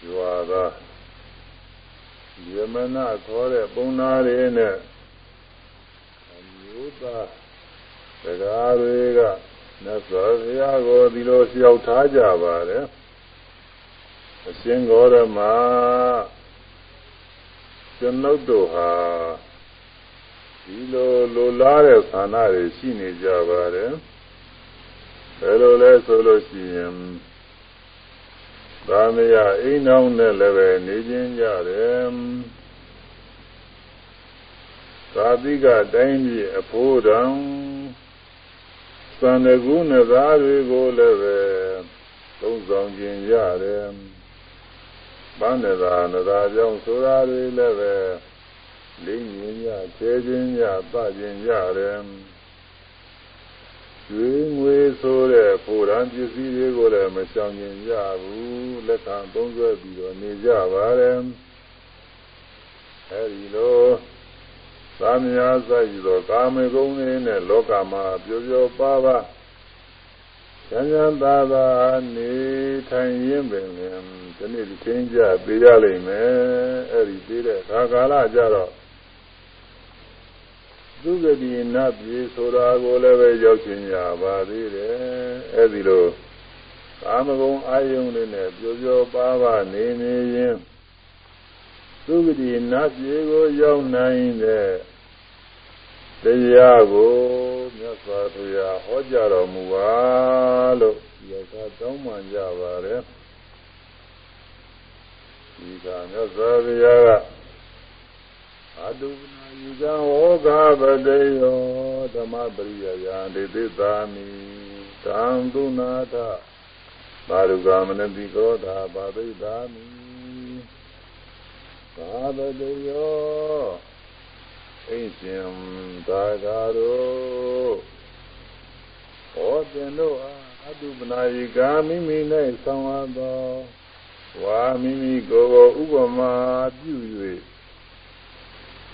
Speaker 1: ရွာသာယမနာခေါ်တဲ့ပုံနာတွေနဲ့အမျိုးသားတရားတွေကမြတ်စွာဘုရားကိုဒီလိုလျှောက်ထားကြပါတယ်အရှင်ဂေါရမ ကျွန်ုပ်တို့ဟာဒီလိုလိုလားတဲ့ဌာနတွေရှိနေကြပါတယ်ဘယ်လိုလဲဆိုလို့ရှိရင်သာမယအိမ်အောင်နဲ့လည်းပဲနေခြင်းကြတယ်သာတိကတိုင်းပြည်အဖို့တံသံဃုနသားတွေကိုလည်းပဲသုံးဆောင်ခြင်းရတယ် ပန်းနေတာနသာကြောင့်ဆိုတာတွေလည်းပဲလိမ့်မြင်ရကျဲခြင်းရပခြင်းရတယ်ရွေးငွေဆိုတဲ့ပူရန်ပစ္စည်းတွေကိုလည်းမရှောင်ကျင်ကြဘူးလက်ခံသုံးဆွဲပြီးတော့နေကြပါတယ်အဲဒီလိုသာမယာဆိုင်သောကာမေကုံးလေးနဲ့လောကမှာပျော်ပျော်ပါပါချမ်းချမ်းသာသာနေထိုင်ရင်းပင်လင် ဒီနေ့ဒီချင်းကြပေးရလိမ့်မယ်အဲ့ဒီပေးတဲ့ခါကာလကြတော့သုဂတိနတ်ပြည်ဆိုတာကိုလည်းပဲရောက်ချင်ကြပါသေးတယ်အဲဒီလိုကာမဂုဏ်အာယုန်တွေနဲ့ပျော်ပျော်ပါပါနေနေရင်သုဂတိနတ်ပြည်ကိုရောက်နိုင်တဲ့တရားကိုမြတ်စွာဘုရားဟောကြားတော်မူပါလို့ဒီကတောင်းပန်ကြပါတယ် ဒီကမြတ်စွာဘုရားကအတုနာယုဇံဝောဂပတေယောဓမ္မပရိယယံဒေသသာမိတံသုနာထသာရုကမနတိကောသာပါသိသာမိသာပတေယောအိရှင်သာဂါရောဟောတင်တို့အားအတုပနာယိကာမိမိ၌ဆောင်ရသော ဝါမိမိကိုယ်ကိုဥပမာပြု၍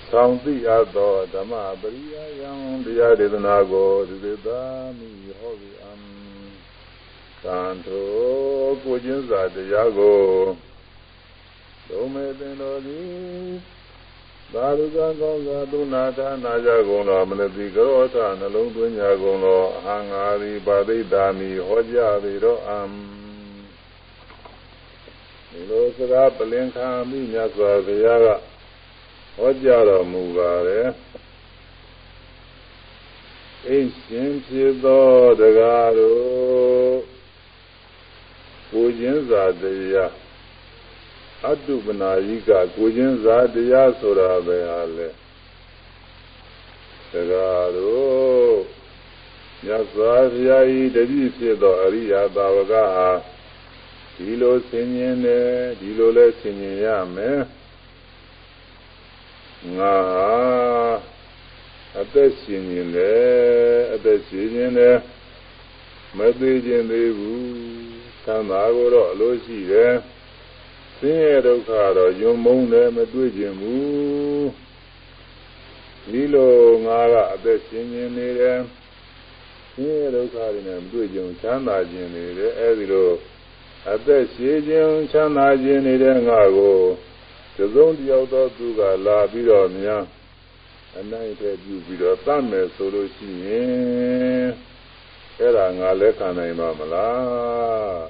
Speaker 1: ဆောင်သိအပ်သောဓမ္မပရိယာယံတရားဒေသနာကိုဒီသေသာမိဟောပြီးအံသံတော်ကိုကျင်းစာတရားကိုဒုမေသင်တော်သည်သာဓုကကောင်းစွာသုနာဌာနာကြကုန်တော်မနတိကရောသနှလုံးသွင်းကြကုန်တော်အဟံငါရိပါသိတာမိဟောကြားပေတော့အံ ဒီလိုစကားပလင်ခံပြီးမြတ်စွာဘုရားကဟောကြားတော်မူပါတယ်အိရှင်ဖြစ်သောတရားတို့ကိုခြင်းစာတရားအတုပနာယိကကိုချင်းစာတရားဆိုတာပဲဟာလေတရားတို့မြတ်စွာဘုရားဤတတိဖြစ်သောအရိယာသာဝကဟာ ဒီလိုဆင်ញင်တယ်ဒီလိုလဲဆင်ញင်ရမယ်ငါအသက်ရှင်နေလေအသက်ရှင်နေလေမသေးခြင်းသေးဘူးသံသာကိုတော့အလိုရှိတယ်ဆင်းရဲဒုက္ခတော့ယုံမုန်းတယ်မတွေ့ခြင်းဘူးဒီလိုငါကအသက်ရှင်နေတယ်ဆင်းရဲဒုက္ခတွေနဲ့မတွေ့ခြင်းချမ်းသာခြင်းတွေအဲဒီလို အသက်ရှင်ခြင်းချမ်းသာခြင်းနေတဲ့ငါကိုသုံးတယောက်သောသူကလာပြီးတော့များအနိုင်တဲ့ပြုပြီးတော့တတ်မယ်ဆိုလို့ရှိရင်အဲ့ဒါငါလက်ခံနိုင်ပါမလား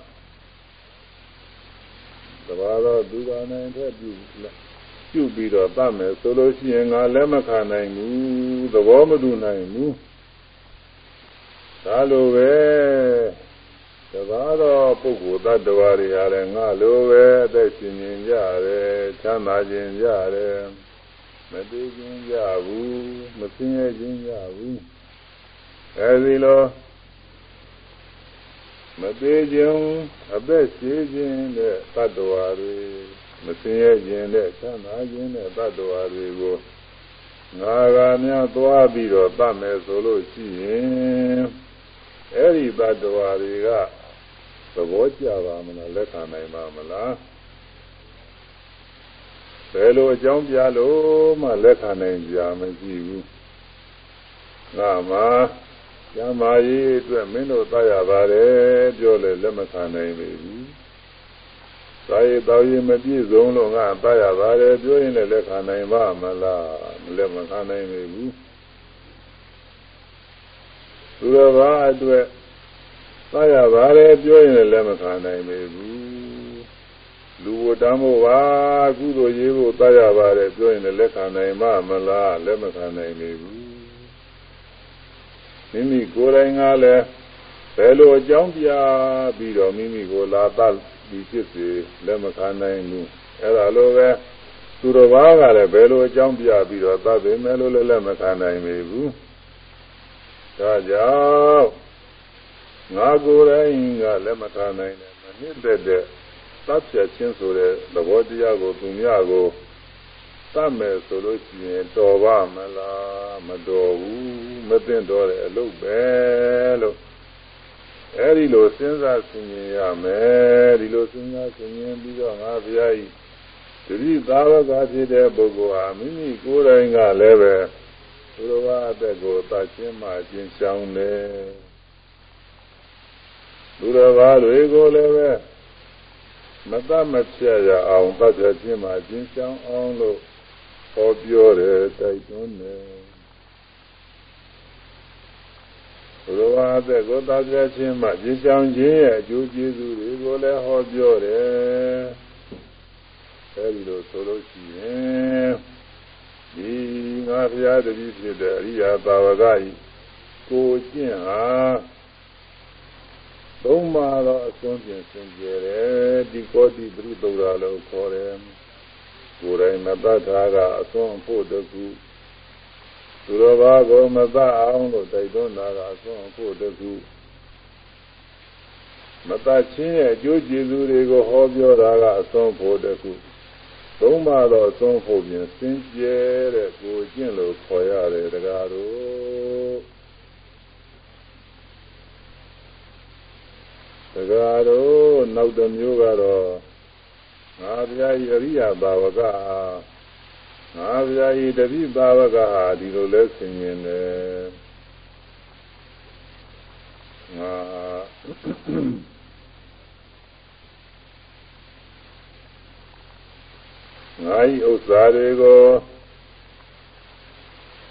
Speaker 1: တဘာတော့သူကနိုင်တဲ့ပြုပြုပြီးတော့တတ်မယ်ဆိုလို့ရှိရင်ငါလက်မခံနိုင်ဘူးသဘောမတူနိုင်ဘူးဒါလိုပဲ တဘာတော့ပုဂ္ဂိုလ်တ attva တွေဟာလည်းငါလိုပဲအသက်ရှင်နေကြတယ်ချမ်းသာခြင်းကြတယ်မတည်ခြင်းကြဘူးမဆင်းရဲခြင်းကြဘူးအဲဒီလိုမသေးခြင်းအသက်ရှိခြင်းနဲ့တ attva တွေမဆင်းရဲခြင်းနဲ့ချမ်းသာခြင်းနဲ့တ attva တွေကိုငါကများသွားပြီးတော့တတ်မယ်ဆိုလို့ရှိရင် အဲ့ဒီတ attva တွေကသဘောကျပါမလားလက်ခံနိုင်ပါမလားဘယ်လိုအကြောင်းပြလို့မှလက်ခံနိုင်ကြမရှိဘူးငါမှာကျမ်းမာရေးအတွက်မင်းတို့သားရပါတယ်ပြောလေလက်မခံနိုင်ပေဘူး။သာရေးတော်ရေးမပြည့်စုံလို့ငါသားရပါတယ်ပြောရင်လည်းလက်ခံနိုင်ပါမလားလက်မခံနိုင်ပေဘူး။ သူတော်ဘာအတွက်သားရပါတယ်ပြောရင်လည်းလက်မခံနိုင်ပေဘူး။လူဝတ္တမို့ပါကုသိုလ်ရေးဖို့သားရပါတယ်ပြောရင်လည်းလက်ခံနိုင်ပါမလားလက်မခံနိုင်ပေဘူးမိမိကိုယ်တိုင်ကလည်းဘယ်လိုအကြောင်းပြပြီးတော့မိမိကိုလာသဒီဖြစ်စေလက်မခံနိုင်ဘူးအဲ့ဒါလိုပဲသူတော်ဘာကလည်းဘယ်လိုအကြောင်းပြပြီးတော့သတ်ပေမဲ့လို့လည်းလက်မခံနိုင်ပေဘူး ဒါကြောင့်ငါကိုယ်တိုင်ကလက်မခံနိုင်တယ်မနစ်သက်တဲ့သတ်ဖြတ်ခြင်းဆိုတဲ့သဘောတရားကိုသူများကိုတတ်မယ်ဆိုလို့ရှိရင်တော်ပါမလားမတော်ဘူးမသိတော်တဲ့အလုပ်ပဲလို့အဲဒီလိုစဉ်းစားဆင်ခြင်ရမယ်ဒီလိုစဉ်းစားဆင်ခြင်ပြီးတော့ငါဘုရားကြီးတတိသာဝကဖြစ်တဲ့ပုဂ္ဂိုလ်ဟာမိမိကိုယ်တိုင်ကလည်းပဲ သူတော်ဘာအသက်ကိုသတ်ခြင်းမှကျင့်ဆောင်တယ်သူတော်ဘာတွေကိုလည်းပဲမတတ်မဖြတ်ရအောင်သတ်ခြင်းမှကျင့်ဆောင်အောင်လို့ဟောပြောတယ်တိုက်တွန်းတယ်ဘုရားအသက်ကိုသာပြခြင်းမှကြည်ကြောင်ခြင်းရဲ့အကျိုးကျေးဇူးတွေကိုလည်းဟောပြောတယ်အဲဒီလိုဆိုလို့ရှိရင် ဒီငါဘုရားတပည့်ဖြစ်တဲ့အရိယာသာဝကဤကိုကျင့်ဟာသုံးပါတော့အစွန်းပြင်စင်ကြယ်တယ်ဒီကောတိပရိသုဒ္ဓလို့ခေါ်တယ်ကိုယ်တိုင်မတတ်တာကအစွန်းဖို့တကူသူတော်ဘာကိုမတတ်အောင်လို့တိုက်တွန်းတာကအစွန်းဖို့တကူမတတ်ချင်းရဲ့အကျိုးကျေးဇူးတွေကိုဟောပြောတာကအစွန်းဖို့တကူ သုံးပါတော့အစွန်းဖို့ပြင်စင်ကြယ်တဲ့ကိုကျင့်လို့ခေါ်ရတယ်တရားတို့တရားတို့နောက်တစ်မျိုးကတော့ငါဘုရားကြီးအရိယာဘာဝကငါဘုရားကြီးတပိဘာဝကဟာဒီလိုလဲဆင်ញင်တယ်ငါ ငါဤဥစ္စာတွေကို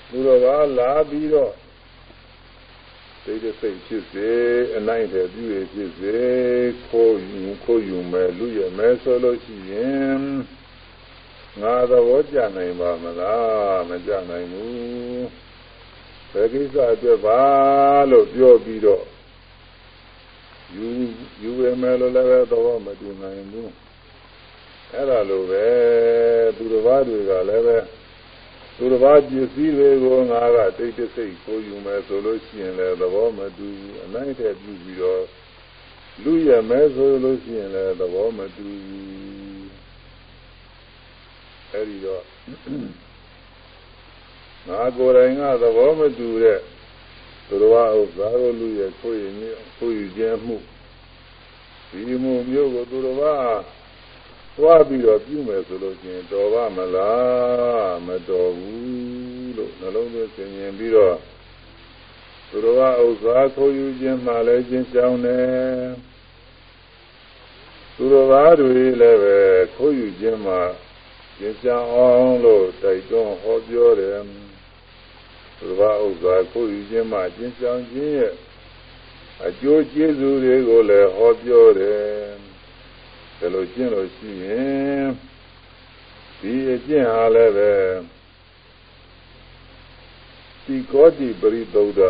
Speaker 1: သူတော်ကလာပြီးတော့စိတ်စိတ်ဖြစ်စေအနိုင်တဲ့ပြုရဖြစ်စေခိုးယူခိုးယူမဲ့လူရမဲ့ဆိုလို့ရှိရင်ငါသဘောကျနိုင်ပါမလားမကျနိုင်ဘူးဘယ်ကိစ္စအတွက်ပါလို့ပြောပြီးတော့ယူယူရမယ်လို့လည်းသဘောမတူနိုင်ဘူး အဲ့ဒါလိုပဲသူတစ်ပါးတွေကလည်းပဲသူတစ်ပါးပစ္စည်းတွေကိုငါကတိတ်တဆိတ်ကိုယူမယ်ဆိုလို့ရှိရင်လည်းသဘောမတူဘူးအနိုင်တဲ့ပြုပြီးတော့လူရမယ်ဆိုလို့ရှိရင်လည်းသဘောမတူဘူးအဲဒီတော့ငါကိုယ်တိုင်ကသဘောမတူတဲ့သူတော်ဘာဥစ္စာကိုလူရကိုယ်ရင်ကိုယ်ယူခြင်းမှုဒီမှုမျိုးကိုသူတော်ဘာ သွားပြီးတော့ပြုမယ်ဆိုလို့ရှိရင်တော်ပါမလားမတော်ဘူးလို့နှလုံးသွင်းဆင်ញင်ပြီးတော့သူတော်ကဥစ္စာခိုးယူခြင်းမှလည်းကျင့်ကြောင်းတယ်သူတော်ဘာတွေလည်းပဲခိုးယူခြင်းမှကျင့်ကြောင်းအောင်လို့တိုက်တွန်းဟောပြောတယ်သူတော်ဘာဥစ္စာခိုးယူခြင်းမှကျင့်ကြောင်းခြင်းရဲ့အကျိုးကျေးဇူးတွေကိုလည်းဟောပြောတယ်ဒါ လိုကျင့်လို့ရှိရင်ဒီအကျင့်ဟာလည်းပဲဒီကောတိပရိသုဒ္ဓ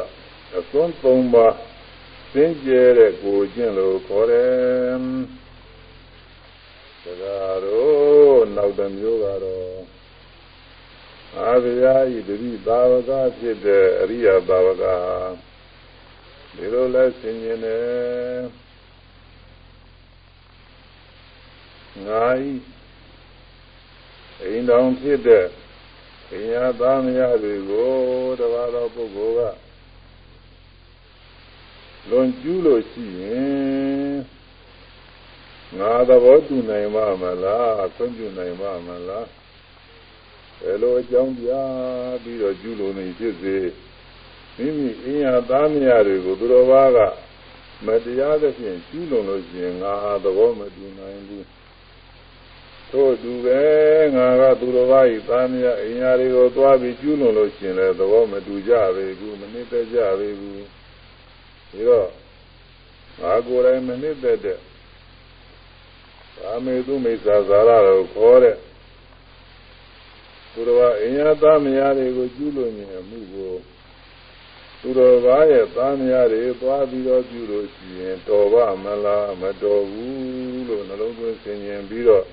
Speaker 1: အစွန်းသုံးပါးစင်ကြဲတဲ့ကိုကျင့်လို့ခေါ်တယ်ဒါကတော့နောက်တစ်မျိုးကတော့အာဘယဤတတိသာဝကဖြစ်တဲ့အရိယသာဝကဒီလိုလဲဆင်ញင်တယ် ငါဤအိမ်တော်ဖြစ်တဲ့အိမ်ရသားမယားတွေကိုတပါးသောပုဂ္ဂိုလ်ကလွန်ကျူးလို့ရှိရင်ငါသဘောတူနိုင်ပါမလားဆွံ့ပြနိုင်ပါမလားဘယ်လိုအကြောင်းပြပြီးတော့ကျူးလို့နေဖြစ်စေမိမိအိမ်ရသားမယားတွေကိုသူတော်ဘာကမတရားသဖြင့်ကျူးလွန်လို့ရှိရင်ငါဟာသဘောမတူနိုင်ဘူး ထို့တူပဲငါကသူတော်ဘာဤသားမယားအိမ်ယာတွေကိုသွားပြီးကျူးလွန်လို့ရှင်လဲသဘောမတူကြပေဘူးမနစ်သက်ကြပေဘူးဒီတော့ငါကိုယ်တိုင်မနစ်သက်တဲ့သာမေသူမိစ္ဆာဇာရကိုခေါ်တဲ့သူတော်ဘာအိမ်ယာသားမယားတွေကိုကျူးလွန်နေမှုကိုသူတော်ဘာရဲ့သားမယားတွေသွားပြီးတော့ကျူးလို့ရှိရင်တော်ပါမလားမတော်ဘူးလို့နှလုံးသွင်းဆင်ခြင်ပြီးတော့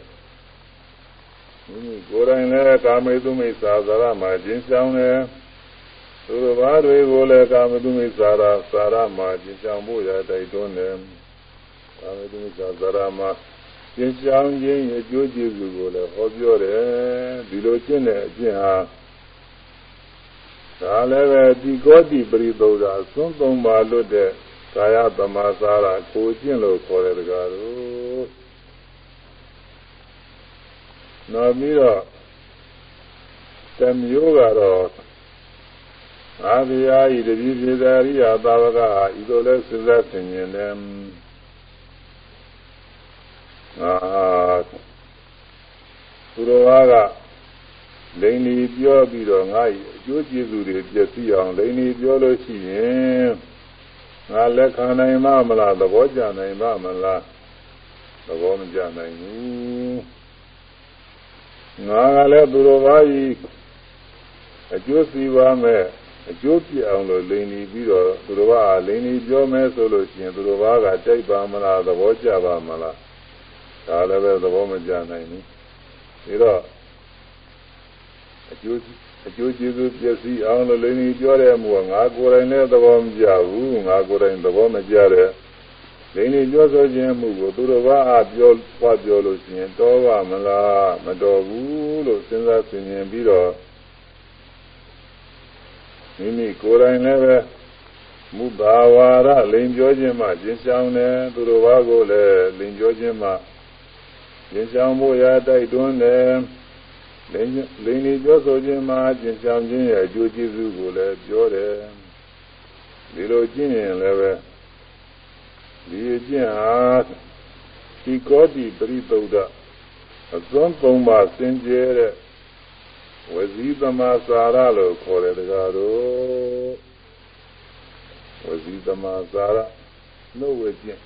Speaker 1: မိမိကိုယ်တိုင်လည်းကာမေတုမိစ္ဆာဇာရမှာကျင့်ဆောင်တယ်သူတို့ဘာတွေကိုလည်းကာမတုမိစ္ဆာရာသာရမှာကျင့်ဆောင်ဖို့ရတိုက်တွန်းတယ်ကာမေတုမိစ္ဆာဇာရမှာကျင့်ဆောင်ခြင်းရဲ့အကျိုးကျေးဇူးကိုလည်းဟောပြောတယ်ဒီလိုကျင့်တဲ့အကျင့်ဟာဒါလည်းပဲဒီကောတိပရိသုဒ္ဓသွန်းသုံးပါလွတ်တဲ့ကာယသမာစာရကိုကျင့်လို့ခေါ်တယ်တကားတို့ နောက်ပြီးတော့တမျိုးကတော့အာဘိယာဤတတိပြေသာရိယာသာဝကဤသို့လဲစဉ်းစားဆင်ခြင်တယ်အာသူတော်ဘာကလိန်ဒီပြောပြီးတော့ငါ့အကျိုးကျေးဇူးတွေပြည့်စည်အောင်လိန်ဒီပြောလို့ရှိရင်ငါလက်ခံနိုင်မမလားသဘောကျနိုင်မမလားသဘောမကျနိုင်ဘူး ငါကလည်းသူတော်ဘာကြီးအကျိုးစီပါမဲ့အကျိုးပြအောင်လို့လိန်နေပြီးတော့သူတော်ဘာလိန်နေပြောမဲဆိုလို့ရှိရင်သူတော်ဘာကတိုက်ပါမလားသဘောကျပါမလားဒါလည်းပဲသဘောမကျနိုင်ဘူးဒါတော့အကျိုးအကျိုးကျေးဇူးပျက်စီးအောင်လို့လိန်နေပြောတဲ့အမှုကငါကိုယ်တိုင်လည်းသဘောမကျဘူးငါကိုယ်တိုင်သဘောမကျတဲ့ လိန်နေပြောဆိုခြင်းမှုကိုသူတော်ဘာအပြောဖွားပြောလို့ရှိရင်တော်ပါမလားမတော်ဘူးလို့စဉ်းစားဆင်ခြင်ပြီးတော့မိမိကိုယ်တိုင်လည်းပဲမူဘာဝါရလိန်ပြောခြင်းမှကျင့်ဆောင်တယ်သူတော်ဘာကိုလည်းလိန်ပြောခြင်းမှကျင့်ဆောင်ဖို့ရတိုက်တွန်းတယ်လိန်လိန်နေပြောဆိုခြင်းမှကျင့်ဆောင်ခြင်းရဲ့အကျိုးကျေးဇူးကိုလည်းပြောတယ်ဒီလိုကျင့်ရင်လည်းပဲ ဒီအကျင့်ဟာဒီကောတိပရိသုဒ္ဓအစွမ်းသုံးပါစင်ကြဲတဲ့ဝစီသမာစာရလို့ခေါ်တယ်တကားတော့ဝစီသမာစာရနှုတ်ဝကျင့်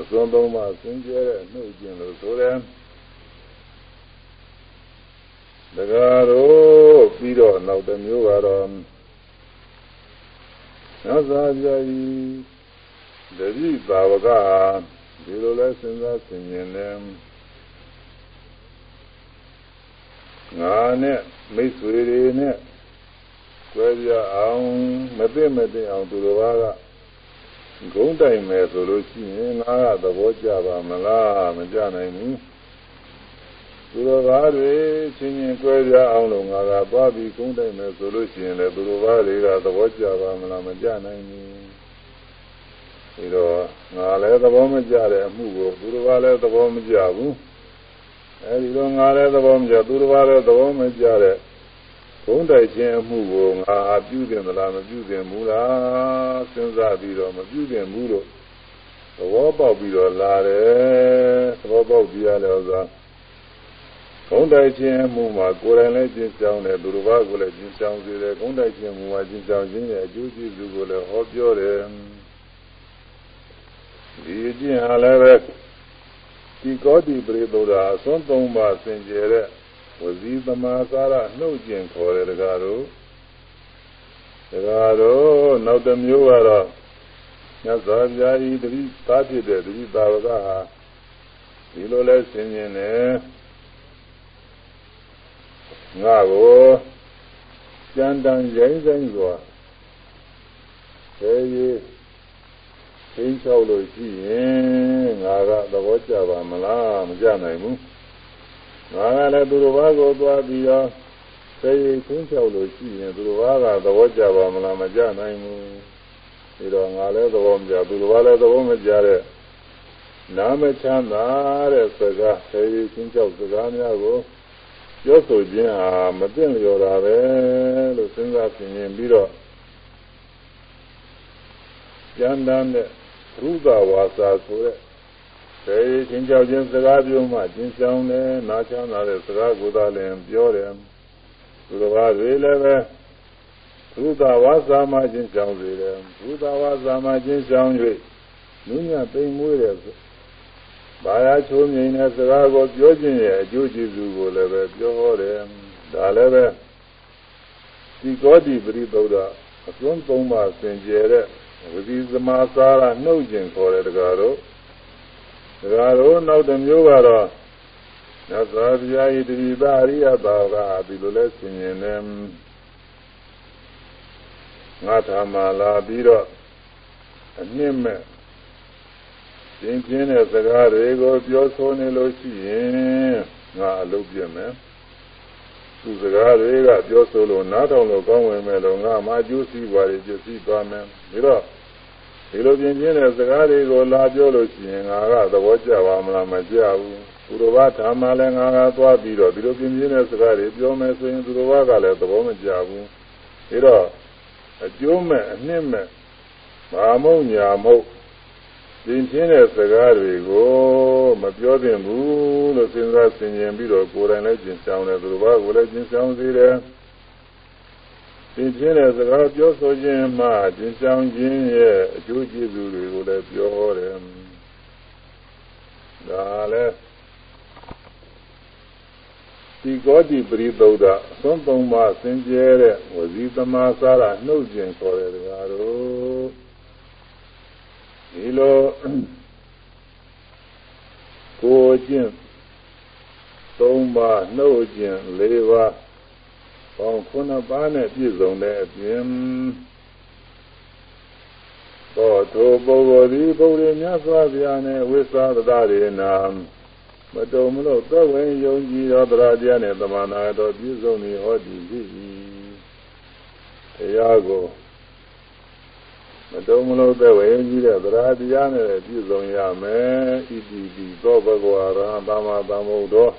Speaker 1: အစွမ်းသုံးပါစင်ကြဲတဲ့နှုတ်ကျင့်လို့ဆိုတယ်တကားတော့ပြီးတော့နောက်တစ်မျိုးကတော့သစ္စာပြကြီး တတိဘာဝကဒီလိုလဲစဉ်းစားဆင်ခြင်တယ်ငါနဲ့မိတ်ဆွေတွေနဲ့ကြွယ်ပြအောင်မသိမသိအောင်သူတော်ဘာကဂုံးတိုင်မယ်ဆိုလို့ရှိရင်ငါကသဘောကျပါမလားမကျနိုင်ဘူးသူတော်ဘာတွေချင်းချင်းကြွယ်ပြအောင်လို့ငါကသွားပြီးဂုံးတိုင်မယ်ဆိုလို့ရှိရင်လည်းသူတော်ဘာတွေကသဘောကျပါမလားမကျနိုင်ဘူး ဒီတော့ငါလည်းသဘောမကျတဲ့အမှုကိုသူတော်ဘာလည်းသဘောမကျဘူးအဲဒီတော့ငါလည်းသဘောမကျသူတစ်ပါးလည်းသဘောမကျတဲ့ဘုံတိုက်ခြင်းအမှုကိုငါပြုတင်သလားမပြုတင်ဘူးလားစဉ်းစားပြီးတော့မပြုတင်ဘူးလို့သဘောပေါက်ပြီးတော့လာတယ်သဘောပေါက်ပြီးရတယ်ဥစ္စာဘုံတိုက်ခြင်းအမှုမှာကိုယ်တိုင်လည်းကျင့်ကြောင်းတယ်သူတစ်ပါးကိုလည်းကျင့်ကြောင်းစေတယ်ဘုံတိုက်ခြင်းမှုမှာကျင့်ကြောင်းခြင်းရဲ့အကျိုးကျေးဇူးကိုလည်းဟောပြောတယ် ဒီကျင့်ဟာလည်းပဲဒီကောတိပရိသုဒ္ဓအစွန်းသုံးပါစင်ကြယ်တဲ့ဝစီသမာစာရနှုတ်ကျင်ခေါ်တယ်တကားတို့တကားတို့နောက်တစ်မျိုးကတော့မြတ်စွာဘုရားဤတတိသားဖြစ်တဲ့တတိသာဝကဟာဒီလိုလဲဆင်ញင်တယ်ငါကိုကြံတန်ရိုင်းဆိုင်စွာသေရေး သိချောက်လို့ရှိရင်ငါကသဘောကျပါမလားမကျနိုင်ဘူးငါကလည်းသူတော်ဘာကိုသွားပြီးတော့သိသိချောက်လို့ရှိရင်သူတော်ဘာကသဘောကျပါမလားမကျနိုင်ဘူးဒီတော့ငါလည်းသဘောမကျသူတော်ဘာလည်းသဘောမကျတဲ့နာမချမ်းသာတဲ့စကားသိသိချောက်စကားများကိုပြောဆိုခြင်းဟာမသိလျော်တာပဲလို့စဉ်းစားပြင်ပြီးတော့ကျမ်းတမ်းတဲ့ ရုဒဝါစာဆိုတဲ့သေချင်းကြောက်ခြင်းစကားပြောမှကျင်းဆောင်တယ်နားချမ်းသာတဲ့စကားကိုသာလည်းပြောတယ်သူတော်ဘာတွေလည်းပဲရုဒဝါစာမှကျင်းဆောင်စေတယ်ရုဒဝါစာမှကျင်းဆောင်၍နုညသိမ်မွေးတယ်ဘာယာချိုးမြိန်တဲ့စကားကိုပြောခြင်းရဲ့အကျိုးကျေးဇူးကိုလည်းပဲပြောဟောတယ်ဒါလည်းပဲဒီကောတိပရိသုဒ္ဓအစွန်းသုံးပါစင်ကြယ်တဲ့ ဝိသမာစာရနှုတ်ကျင်ခေါ်တဲ့တကားတော့တကားတော့နောက်တစ်မျိုးကတော့သစ္စာပြာယိတိပါရိယတာကဒီလိုလဲဆင်ញင်နေငါထာမလာပြီးတော့အနည်းမဲ့သင်ပြင်းတဲ့စကားတွေကိုပြောဆိုနေလို့ရှိရင်ငါအလုပ်ပြမယ် သူစကားတွေကပြောဆိုလို့နားထောင်လို့ကောင်းဝင်မဲ့လို့ငါမှအကျိုးစီးပွားတွေပြည့်စည်သွားမယ်ပြီးတော့ဒီလိုပြင်ပြင်းတဲ့စကားတွေကိုလာပြောလို့ရှိရင်ငါကသဘောကျပါမလားမကျဘူးသူတော်ဘာဓမ္မလည်းငါကသွားပြီးတော့ဒီလိုပြင်ပြင်းတဲ့စကားတွေပြောမယ်ဆိုရင်သူတော်ဘာကလည်းသဘောမကျဘူးပြီးတော့အကျိုးမဲ့အနှစ်မဲ့ဘာမုံညာမုံ ပြင်ပြင်းတဲ့စကားတွေကိုမပြောသင့်ဘူးလို့စဉ်းစားဆင်ခြင်ပြီးတော့ကိုယ်တိုင်လည်းကျင့်ဆောင်တယ်သူတော်ဘာကိုလည်းကျင့်ဆောင်စေတယ်သင်ချင်းတဲ့စကားပြောဆိုခြင်းမှကျင့်ဆောင်ခြင်းရဲ့အကျိုးကျေးဇူးတွေကိုလည်းပြောတယ်ဒါလည်းဒီကောတိပရိသုဒ္ဓသုံးသုံးပါစင်ကြဲတဲ့ဝစီသမာစာရနှုတ်ကျင်ခေါ်တဲ့တရားတို့ ဒီလိုကိုကျင့်သုံးပါနှုတ်ကျင်၄ပါးပေါင်းခုနှစ်ပါးနဲ့ပြည့်စုံတဲ့အပြင်သောထိုပုဂ္ဂိုလ်သည်ပုရိမြတ်စွာဘုရားနှင့်ဝိသသဒရေနာမတုံမလို့သဝင်ယုံကြည်သောတရားတရားနဲ့သမဏတော်ပြည့်စုံနေဟောဒီဖြစ်၏တရားကို မတုံမလို့သဝင်ယုံကြည်တဲ့တရားတရားနဲ့ပြည့်စုံရမယ်ဣတိပိသောဘဂဝါရဟံသမ္မာသမ္ဗုဒ္ဓော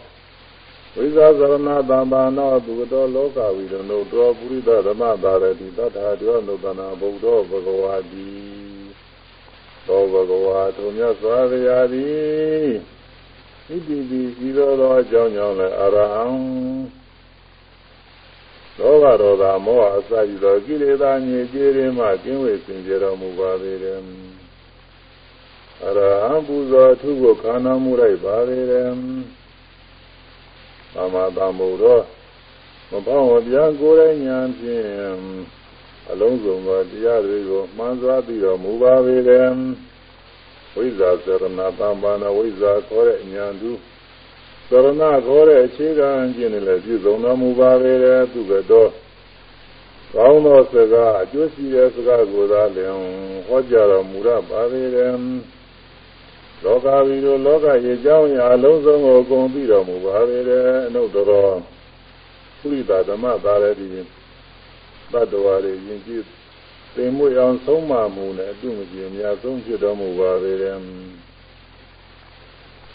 Speaker 1: ဝိဇာသရဏသမ္ပါနောသူတော်လောကဝိရဏုတောပုရိသဓမ္မသာရတိတထာတောနုတနာဘုဒ္ဓဘဂဝါတိသောဘဂဝါသူမြတ်စွာဘုရားသည်ဣတိပိဤသောသောအကြောင်းကြောင့်လည်းအရဟံ လောဘဒေါသမောဟအစရှိသောကိလေသာညစ်ကြေးတွေမှကင်းဝေစင်ကြတော်မူပါပေတယ်အရဟံပူဇော်ထုကိုခန္ဓာမူလိုက်ပါပေတယ်သမ္မာသမ္ဗုဒ္ဓမဘောင်းဝပြန်ကိုယ်တိုင်ဉာဏ်ဖြင့်အလုံးစုံသောတရားတွေကိုမှန်စွာသိတော်မူပါပေတယ်ဝိဇ္ဇာသရဏသမ္ပါဏဝိဇ္ဇာခေါ်တဲ့ဉာဏ်သူ သရဏခေါ်တဲ့အခြေခံကျင့်တယ်လည်းပြုစုံတော်မူပါပေတယ်သူကတော့ကောင်းသောစကားအကျိုးရှိတဲ့စကားကိုသာလျှင်ဟောကြားတော်မူရပါပေတယ်လောကဝီတို့လောကရေကြောင်းရာအလုံးစုံကိုအကုန်ပြီးတော်မူပါပေတယ်အနုတ္တရောသုရိတာဓမ္မသာရတိတတ္တဝါတွေယဉ်ကျေးသင်မွေအောင်ဆုံးမမှုနဲ့အတုမကြီးအများဆုံးဖြစ်တော်မူပါပေတယ်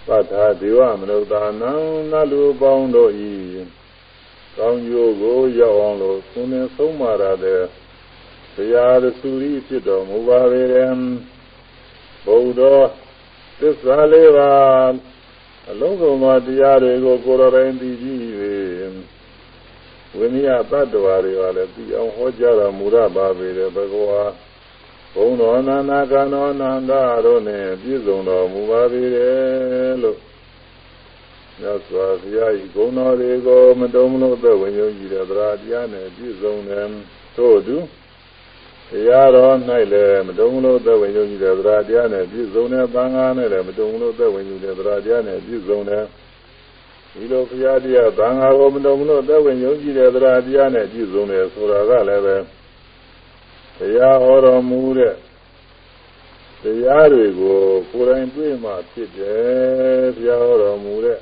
Speaker 1: သတ္ထာဒေဝမနုဿာနံနတ်လူပေါင်းတို့ဤကောင်းကျိုးကိုရောက်အောင်လို့သူနှင့်ဆုံးမရတဲ့ဘုရားသစုရီဖြစ်တော်မူပါပေတယ်ဘုရားသစ္စာလေးပါအလုံးစုံသောတရားတွေကိုကိုယ်တော်တိုင်သိကြည့်၍ဝိနည်းတတ္တဝါတွေကလည်းသိအောင်ဟောကြားတော်မူရပါပေတယ်ဘဂဝါ ဘုံတော်နာနာကံတော်နန္ဒတို့နဲ့ပြည့်စုံတော်မူပါပေတယ်လို့မြတ်စွာဘုရား၏ဂုဏ်တော်တွေကိုမတုံ့မလို့သက်ဝင်ယုံကြည်တဲ့သရာတရားနဲ့ပြည့်စုံတယ်သို့တူတရားတော်၌လည်းမတုံလို့သက်ဝင်ယုံကြည်တဲ့သရာတရားနဲ့ပြည့်စုံတဲ့သံဃာနဲ့လည်းမတုံလို့သက်ဝင်ယုံတဲ့သရာတရားနဲ့ပြည့်စုံတဲ့ဒီလိုဘုရားတရားသံဃာကိုမတုံလို့သက်ဝင်ယုံကြည်တဲ့သရာတရားနဲ့ပြည့်စုံတယ်ဆိုတာကလည်းပဲ တရားဟောတော်မူတဲ့တရားတွေကိုကိုယ်တိုင်တွေ့မှဖြစ်တယ်ဘုရားဟောတော်မူတဲ့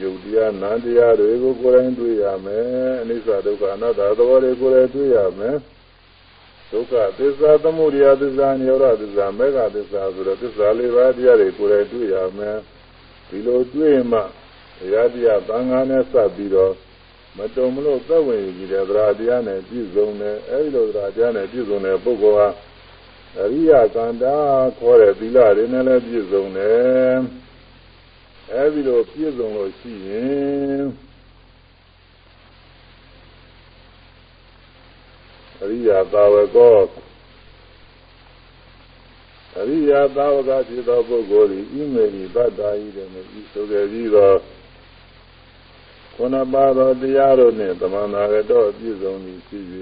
Speaker 1: ယုတ်တရားနန္တရားတွေကိုကိုယ်တိုင်တွေ့ရမယ်အနိစ္စဒုက္ခအနတ္တသဘောတွေကိုယ်တိုင်တွေ့ရမယ်ဒုက္ခသစ္စာသမုဒယသစ္စာနိရောဓသစ္စာမေဃသစ္စာဆိုတော့သစ္စာလေးပါးတရားတွေကိုယ်တိုင်တွေ့ရမယ်ဒီလိုတွေ့မှတရားတရားသံဃာနဲ့စပ်ပြီးတော့ မတုံမလို့သက်ဝင်ကြည့်တဲ့သရာတရားနဲ့ပြည့်စုံတယ်အဲဒီလိုသရာတရားနဲ့ပြည့်စုံတဲ့ပုဂ္ဂိုလ်ဟာအရိယကန္တာခေါ်တဲ့သီလတွေနဲ့လည်းပြည့်စုံတယ်အဲဒီလိုပြည့်စုံလို့ရှိရင်အရိယာသာဝကောအရိယာသာဝကဖြစ်သောပုဂ္ဂိုလ်သည်ဣမေရိပတ္တာဤတဲ့မြည်ဆိုကြပြီးတော့ ခုနပါသောတရားတို့နှင့်သမန္တာရတော့ပြည့်စုံသည်ဖြစ်၍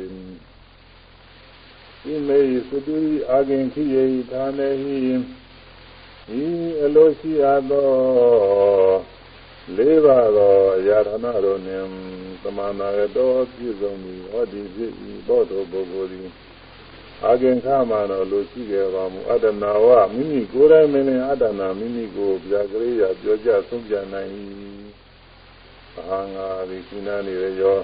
Speaker 1: ဣမေရိသတုရိအာဂင်ခိယေဌာနေဟိဤအလိုရှိအပ်သောလေးပါသောအရာဌာနတို့နှင့်သမန္တာရတော်ပြည့်စုံသည်ဟောဒီဖြစ်ဤဘောဓပုဂ္ဂိုလ်သည်အာဂင်ခမတော်လိုရှိကြပါမူအတ္တနာဝမိမိကိုယ်တိုင်မင်းနဲ့အတ္တနာမိမိကိုပြာကလေးရပြောကြဆုံးပြနိုင်၏ အာငါဒီကိနာနေရော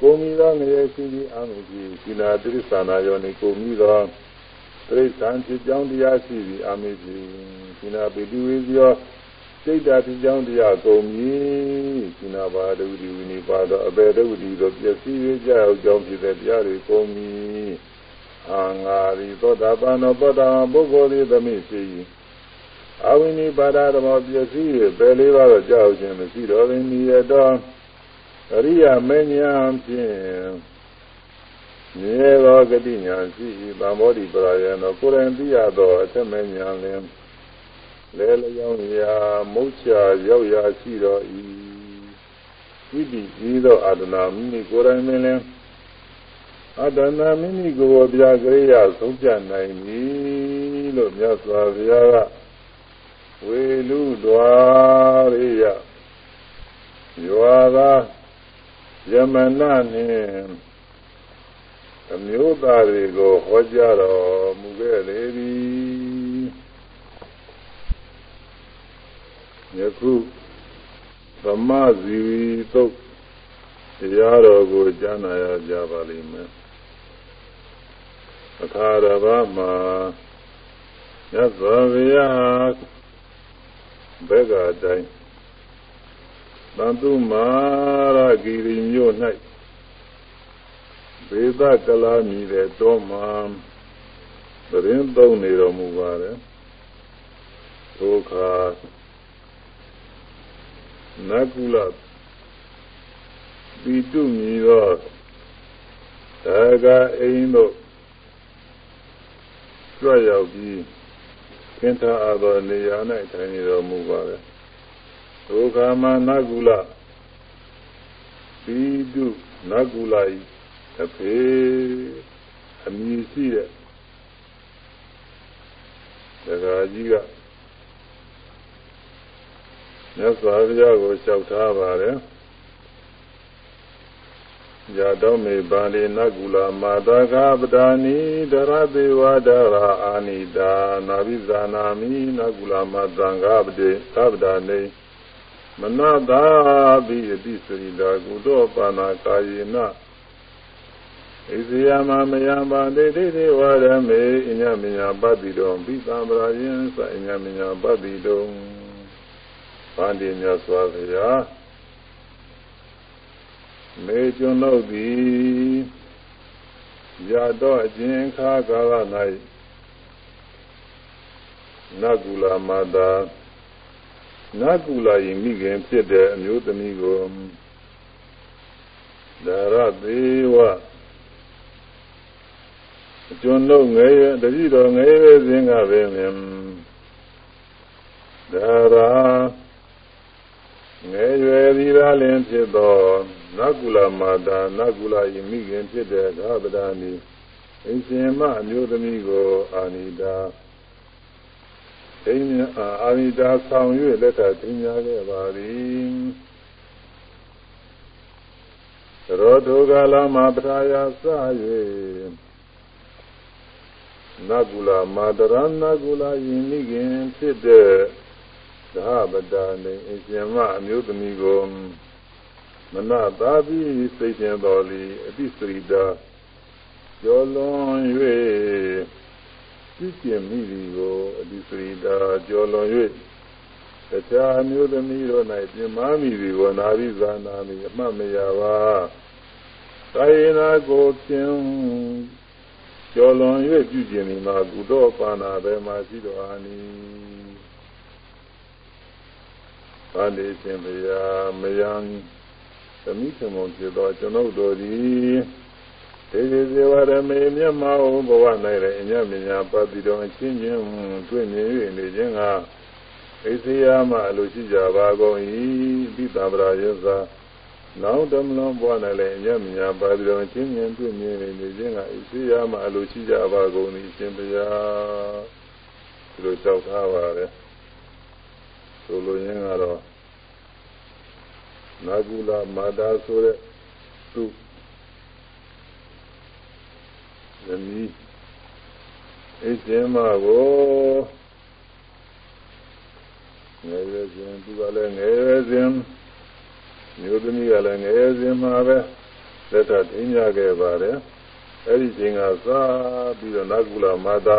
Speaker 1: ကိုမိသောငရေရှိပြီးအာမိကြီးကိနာတိရစ္ဆာနာယောနေကိုမိသောတိရစ္ဆာန်ဖြစ်ကြောင်းတရားရှိပြီးအာမိကြီးကိနာပိတိဝေဇယောစိတ်ဓာတ်ဖြစ်ကြောင်းတရားကုန်ပြီကိနာဘာဒုတိဝိနိပါသောအဘေဒုတိသောပျက်စီးရကြအောင်ကြောင်းဖြစ်တဲ့တရားတွေကုန်ပြီအာငါရီသောတာပန်သောသောတာပုဂ္ဂိုလ်သည်သမိရှိ၏ အဝိနိပါဒသမောပျက်စီး၍ပယ်လေးပါးသောကြောက်ခြင်းမရှိတော်ပင်ဤရတော့အရိယာမဉ္ဇဉ်ဖြင့်မြဲသောဂတိညာရှိ၏သံဘောဓိပရာယံသောကိုယ်တိုင်သိရသောအထက်မဉ္ဇဉ်လင်လဲလျောင်းရာမုတ်ချရောက်ရာရှိတော်၏ဤတိဤသောအာဒနာမိမိကိုယ်တိုင်မင်းလင်အတနာမိမိကိုယ်ပြကြရဆုံးဖြတ်နိုင်ပြီလို့မြတ်စွာဘုရားကဝေ လူတော်ရိယယောသာယမနနှင့်အမျိုးသားတွေကိုဟောကြားတော်မူခဲ့လေသည်ယခုသမဇီဝီသုတ်တရားတော်ကိုကြားနာရကြပါလိမ့်မယ်အခါရဘာမှာမြတ်စွာ ဘုရားဘက်ကတိုင်းသံတုမာရဂီရီမြို့၌ဘေဒကလာမြည်တဲ့တောမှာသတင်းသုံးနေတော်မူပါတယ်ဒုက္ခနကုလပိတုမြည်သောဒါကအိမ်တို့ကြွရောက်ပြီး သင်္ထာအသောနေရာ၌ထိုင်နေတော်မူပါတယ်ဒုက္ခမနကုလပိတုနကုလဤအဖေအမည်ရှိတဲ့ဒကာကြီးကမြတ်စွာဘုရားကိုလျှောက်ထားပါတယ် ยาတောမေပါဠိနကုလမာတာကပဒာနိဒရသေဝဒရာအာနိတာနာဘိဇာနာမိနကုလမသံဃပတိသဗ္ဗဒာနေမနတာဘိယတိစရိတာကုသောပါဏာကာယေနဣဇယမမယံပါတိတိတိဝရမေအညမညာပတ္တိတော်ဘိသံပရာယံသအညမညာပတ္တိတော်ဗန္တိမြတ်စွာဘုရား မေကျွန်းတို့သည်ရတော့အခြင်းခါကာလ၌နကုလမာတာနကုလယိမိခင်ဖြစ်တဲ့အမျိုးသမီးကိုဒါရသေးဝကျွန်တို့ငယ်ရတတိတော်ငယ်ရစဉ်ကပဲမြင်ဒါရာငယ်ရွယ်သည်သာလင်ဖြစ်သော နကုလမာတာနကုလယမိခင်ဖြစ်တဲ့သာဗဒာနီအရှင်မအမျိုးသမီးကိုအာနိတာအင်းအာနိတာဆောင်၍လက်ထထင်များခဲ့ပါသည်ရောဒုကလာမပထာယာစ၍နကုလမာတရနကုလယမိခင်ဖြစ်တဲ့သာဗဒာနီအရှင်မအမျိုးသမီးကို မနသာပြီးစိတ်ကျင်တော်လီအတိစရိတာကျော်လွန်၍သိကျင်မိသည်ကိုအတိစရိတာကျော်လွန်၍တခြားမျိုးသမီးတို့၌ပြမမိသည်ကိုနာပြီးဇာနာမိအမှတ်မရပါသာယနာကိုဖြင့်ကျော်လွန်၍ပြုကျင်ဒီမှာကုသောပါဏာပဲမှာရှိတော်အာနိပါဠိရှင်ဘုရားမယံ သမိသမုံဖြစ်သောကျွန်ုပ်တို့သည်ဒေဝဇေဝရမေမြတ်မဟုဘဝ၌လည်းအညမညာပတိတော်အချင်းချင်းတွေ့မြင်၍နေခြင်းကဣသေယမအလိုရှိကြပါကုန်၏ပိသဗရာယသနောင်တမလွန်ဘဝ၌လည်းအညမညာပတိတော်အချင်းချင်းတွေ့မြင်နေခြင်းကဣသေယမအလိုရှိကြပါကုန်၏ရှင်ဘုရားဒီလိုကြောက်ထားပါတယ်ဆိုလိုရင်းကတော့ နာကုလမာတာဆိုတဲ့သူသမီးအရှင်မကိုငယ်ရစဉ်သူကလည်းငယ်ရစဉ်မျိုးသမီးကလည်းငယ်ရစဉ်မှာပဲလက်ထထင်းကြခဲ့ပါတယ်အဲ့ဒီချိန်ကစပြီးတော့နာကုလမာတာ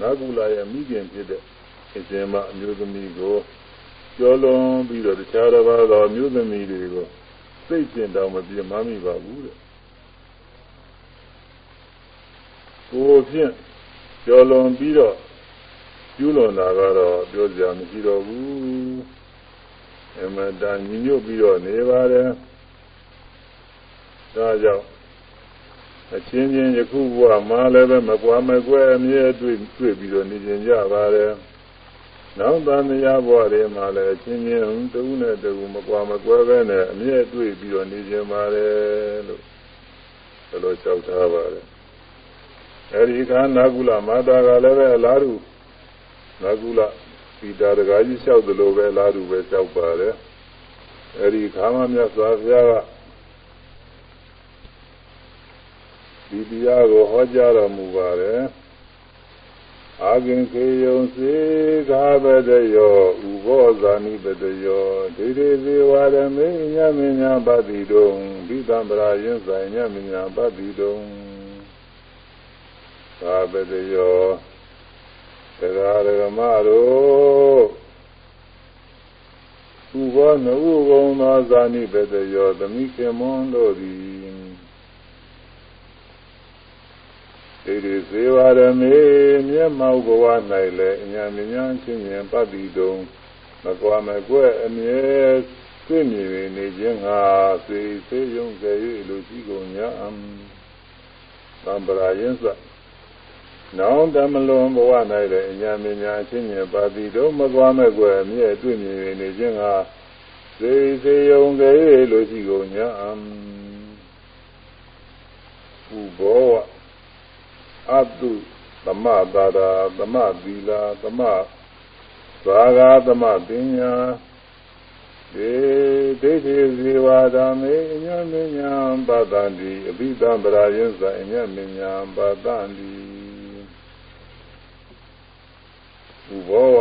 Speaker 1: နာကုလရဲ့မိခင်ဖြစ်တဲ့အရှင်မအမျိုးသမီးကို ကျော်လွန်ပြီးတော့တခြားတစ်ပါးသောမြို့သမီးတွေကိုစိတ်ကျင်တောင်မပြင်းမမိပါဘူးတဲ့ကိုယ်ဖြင့်ကျော်လွန်ပြီးတော့ကျူးလွန်တာကတော့ပြောကြမရှိတော့ဘူးအမတန်ညီညွတ်ပြီးတော့နေပါတယ်ဒါကြောင့်အချင်းချင်းယခုဘဝမှာလည်းပဲမကွာမကွဲအမြဲတွေ့တွေ့ပြီးတော့နေကြကြပါတယ် နောက်သံဃာဘဝတွေမှာလည်းအချင်းချင်းတူနဲ့တူမကွာမကွဲပဲနဲ့အမြဲတွေ့ပြီးတော့နေကြပါတယ်လို့ဘယ်လိုလျှောက်ထားပါတယ်အဲဒီခါနာကုလမာတာကလည်းပဲအလားတူနာကုလပိတာတကားကြီးလျှောက်သလိုပဲအလားတူပဲလျှောက်ပါတယ်အဲဒီခါမှမြတ်စွာဘုရားကဒီတရားကိုဟောကြားတော်မူပါတယ် အာဂင်ခေယုံစေဃာပတယောဥဘောဇာနိပတယောဒိဋ္ဌိဇေဝရမေညမညာပတိတုံဘိသံပရာယင်းဆိုင်ညမညာပတိတုံသာပတယောတရားဓမ္မတို့ဥဘောနုဘုံသောဇာနိပတယောသမိခေမွန်တို့သည် ဣတိဇေဝရမေမျက်မှောက်ဘဝ၌လည်းအညာဉာဏ်ချင်းဉာဏ်ပတ္တိတုံမကွာမကွဲအမြဲသိမြင်နေခြင်းဟာစေစေယုံစေ၍လူရှိကုန်ညာအံသံပရာယင်းစနောင်တမလွန်ဘဝ၌လည်းအညာဉာဏ်ချင်းဉာဏ်ပတ္တိတုံမကွာမကွဲအမြဲတွေ့မြင်နေခြင်းဟာစေစေယုံစေ၍လူရှိကုန်ညာအံဥဘောဝ အတုသမတာရာသမသီလာသမသာဂာသမပညာဒေဒိဋ္ဌိဇေဝဓမ္မေအညမညာပတန္တိအဘိဓမ္ပရာယင်းဆိုင်အညမညာပတန္တိဥဘောဝ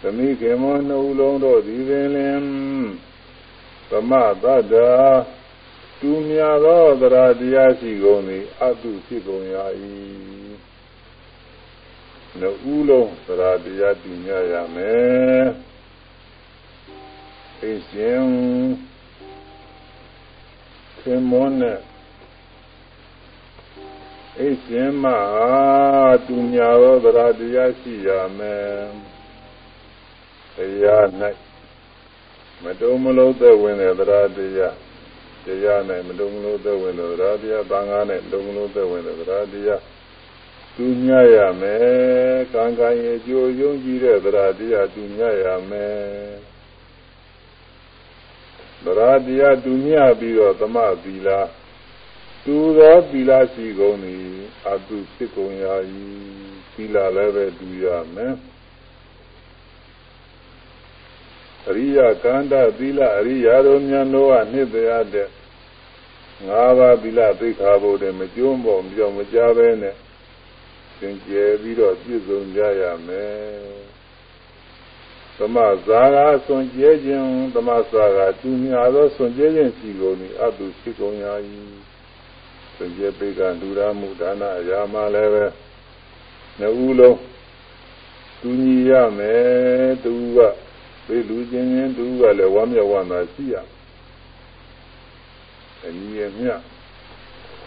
Speaker 1: သမိခေမောနှုတ်လုံးတို့ဒီပင်လင်သမတတ္တာ သူမြသောသရတရားရှိကုန်သည်အတုဖြစ်ကုန်ရ၏နှုတ်လုံးသရတရားတည်ညရမယ်အိရှင်ခင်မွန်းနဲ့အိရှင်မသူညာသောသရတရားရှိရမယ်တရား၌မတုံမလုံးသက်ဝင်တဲ့သရတရား တရားနဲ့မလုံးလုံးသက်ဝင်လို့ရာတရားသံဃာနဲ့လုံးလုံးသက်ဝင်လို့ရာတရားသူညရမယ်ကံကံရဲ့ကြိုယုံကြည်တဲ့သရတရားသူညရမယ်သရတရားသူညပြီးတော့သမသီလာသူသောသီလာရှိကုန်သည်အတုဖြစ်ကုန်ရာ၏သီလာလည်းပဲတူရမယ်အရိယကန္တသီလအရိယာတို့မြတ်တို့ကနှစ်တရားတဲ့ ငါးပါးသီလသိက္ခာပုဒ်တယ်မကျွမ်းပေါ်ပြောင်းမကြပဲနဲ့သင်ကျဲပြီးတော့ပြည့်စုံကြရမယ်သမဇာကဆွန်ကျဲခြင်းသမဇာကသူများသောဆွန်ကျဲခြင်းရှိကုန်၏အတုရှိကုန်ရာ၏ဆွန်ကျဲပေကလူရမှုဒါနအရာမှလည်းပဲနှစ်ဦးလုံးသူညီရမယ်သူကပေလူချင်းချင်းသူကလည်းဝမ်းမြောက်ဝမ်းသာရှိရ အနည်းအမျှ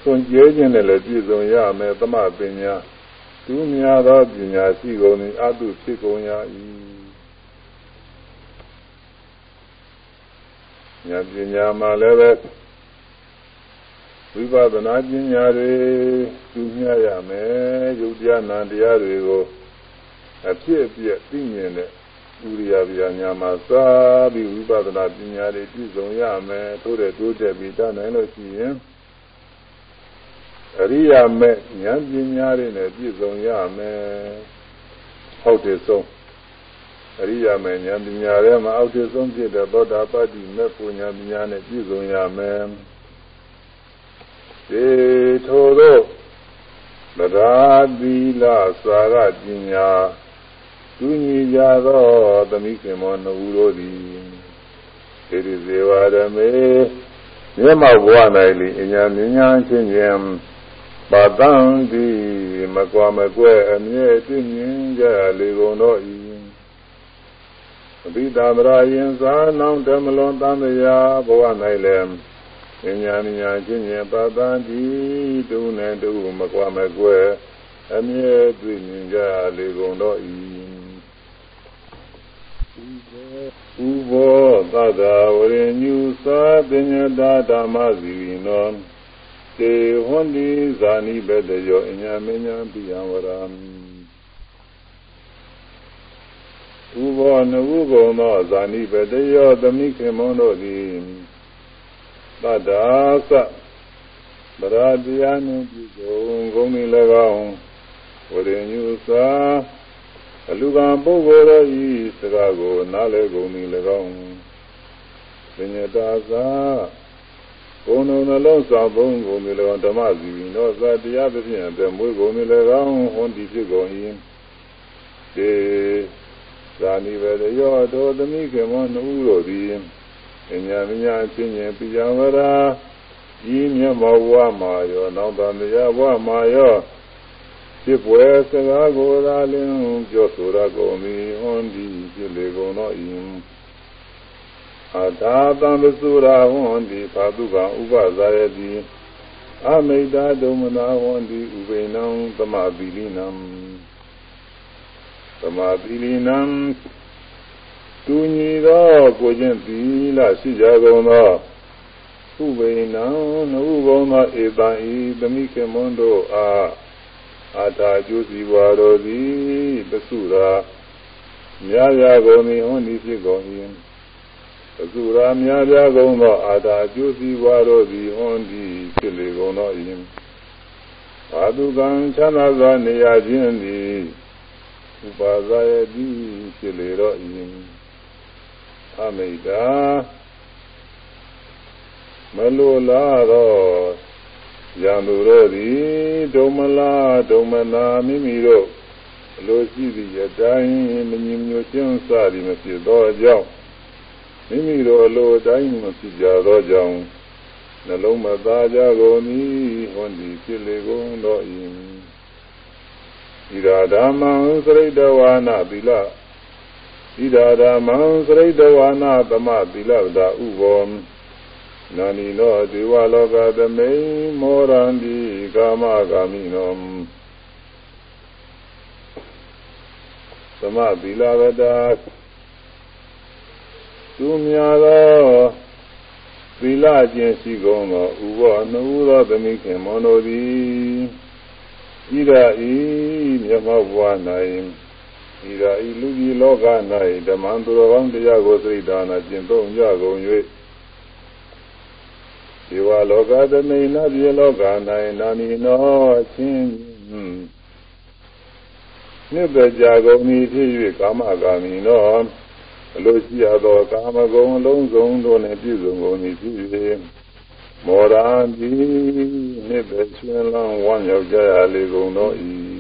Speaker 1: စွန့်ကြဲခြင်းနဲ့လည်းပြည့်စုံရမယ်သမပညာသူများသောပညာရှိကုန်၏အတုဖြစ်ကုန်ရ၏ညာပညာမှာလည်းပဲဝိပဿနာပညာတွေသူမြရမယ်ယုတ်တရားနာတရားတွေကိုအဖြစ်အပျက်သိမြင်တဲ့ ဥရိယဗျာညာမှာသာပြီးဝိပဿနာပညာတွေပြည့်စုံရမယ်ထို့တဲ့တိုးတက်ပြီးတတ်နိုင်လို့ရှိရင်အရိယာမဲ့ဉာဏ်ပညာတွေနဲ့ပြည့်စုံရမယ်ဟုတ်တယ်ဆုံးအရိယာမဲ့ဉာဏ်ပညာတွေမှာအောက်တဆုံးဖြစ်တဲ့သောတာပတ္တိမဲ့ပညာပညာနဲ့ပြည့်စုံရမယ်ဒီထို့သောတရားသီလစာရပညာ သူညီကြသောသမိခင်မောနှုတ်တို့သည်ဣတိဇေဝရမေမျက်မှောက်ဘဝ၌လေအညာမြညာချင်းချင်းပါတံတိမကွာမကွဲအမြဲသိမြင်ကြလေကုန်တော့၏အဘိဓမ္မာယင်သာနောင်ဓမ္မလွန်သံဃာဘဝ၌လည်းဉာဏ်ဉာဏ်ချင်းချင်းပါတံတိတုနဲ့တုမကွာမကွဲအမြဲသိမြင်ကြလေကုန်တော့၏ ဥဘောသဒ္ဒါဝရိညုသာပညတာဓမ္မစီနောတေဟွန်ဒီဇာနိဘေတယောအညာမညာပိယံဝရံဥဘောနဝုကုံသောဇာနိဘေတယောသမိခေမောတို့သည်တတ္တာသဗရာတရားနှင့်ပြုကုန်ဂုံး၏၎င်းဝရိညုသာ အလူကံပုဂ္ဂိုလ်တို့ဤစကားကိုနားလည်ကုန်၏၎င်းပညတာသာဘုံတော်နှလုံးစာဘုံကုန်၏၎င်းဓမ္မစီဝိနောသတရားသဖြင့်အတမွေးကုန်၏၎င်းဟွန်ဒီဖြစ်ကုန်၏ဒေဇာနိဝရယောတောသမိခေမောနှုတို့သည်အညာမညာချင်းချင်းပြယဝရာဤမြတ်မောဘဝမှာရောနောက်တန်တရားဘဝမှာရော ဖြစ်ပွဲစကားကိုသာလင်းပြောဆိုရကုန်သည်ဟွန်ဒီဖြစ်လေကုန်သောဤအာသာတံပစုရာဟွန်ဒီသာတုကဥပဇာယတိအမိတ်တာဒုမနာဟွန်ဒီဥပိနံသမပိလိနံသမပိလိနံတူညီသောကိုခြင်းသီလရှိကြကုန်သောဥပိနံနှုတ်ဘုံသောဧတံဤသမိခေမွန်းတို့အား အာထာကျိုးစီပွားတော်သည်ပစုရာများပြားကုန်သည်ဟွန်းဒီဖြစ်ကုန်၏ပစုရာများပြားကုန်သောအာထာကျိုးစီပွားတော်သည်ဟွန်းဒီဖြစ်လေကုန်သော၏ဘာတုကံချမ်းသာစွာနေရခြင်းသည်ဥပါဇာယတိဖြစ်လေတော့၏အမိတ်တာမလိုလားတော့ ရံသူတို့သည်ဒုံမလားဒုံမနာမိမိတို့အလိုရှိသည့်အတိုင်းမငြင်းမျိုးကျင်းစသည်မဖြစ်သောကြောင့်မိမိတို့အလိုအတိုင်းမဖြစ်ကြသောကြောင့်နှလုံးမသားကြကုန်၏ဟွန်ဒီဖြစ်လေကုန်တော့၏ဣရာဓမ္မံစရိတဝါနာသီလဣရာဓမ္မံစရိတဝါနာသမသီလဝဒဥဘော နာနီနောဒေဝလောကသမိန်မောရန္တိကာမဂာမိနောသမသီလဝတ္တာသူများသောသီလကျင့်ရှိကုန်သောဥဘောနှူသောသမိခင်မောနောသည်ဣဒာဤမြတ်မောဘဝ၌ဣဒာဤလူကြီးလောက၌ဓမ္မံသူတော်ကောင်းတရားကိုသိတာနာကျင့်သုံးကြကုန်၍ ဒီဝလောကသမိနပြေလောက၌နာမီနောအချင်းနိဗ္ဗာန်ကုန်ဤဖြစ်၍ကာမဂာမိနောအလိုရှိရသောကာမဂုဏ်အလုံးစုံတို့နှင့်ပြည့်စုံကုန်၏ဖြစ်၍မောရာတိနိဗ္ဗာန်ရှင်လန်းဝမ်းရောက်ကြရလေကုန်သော၏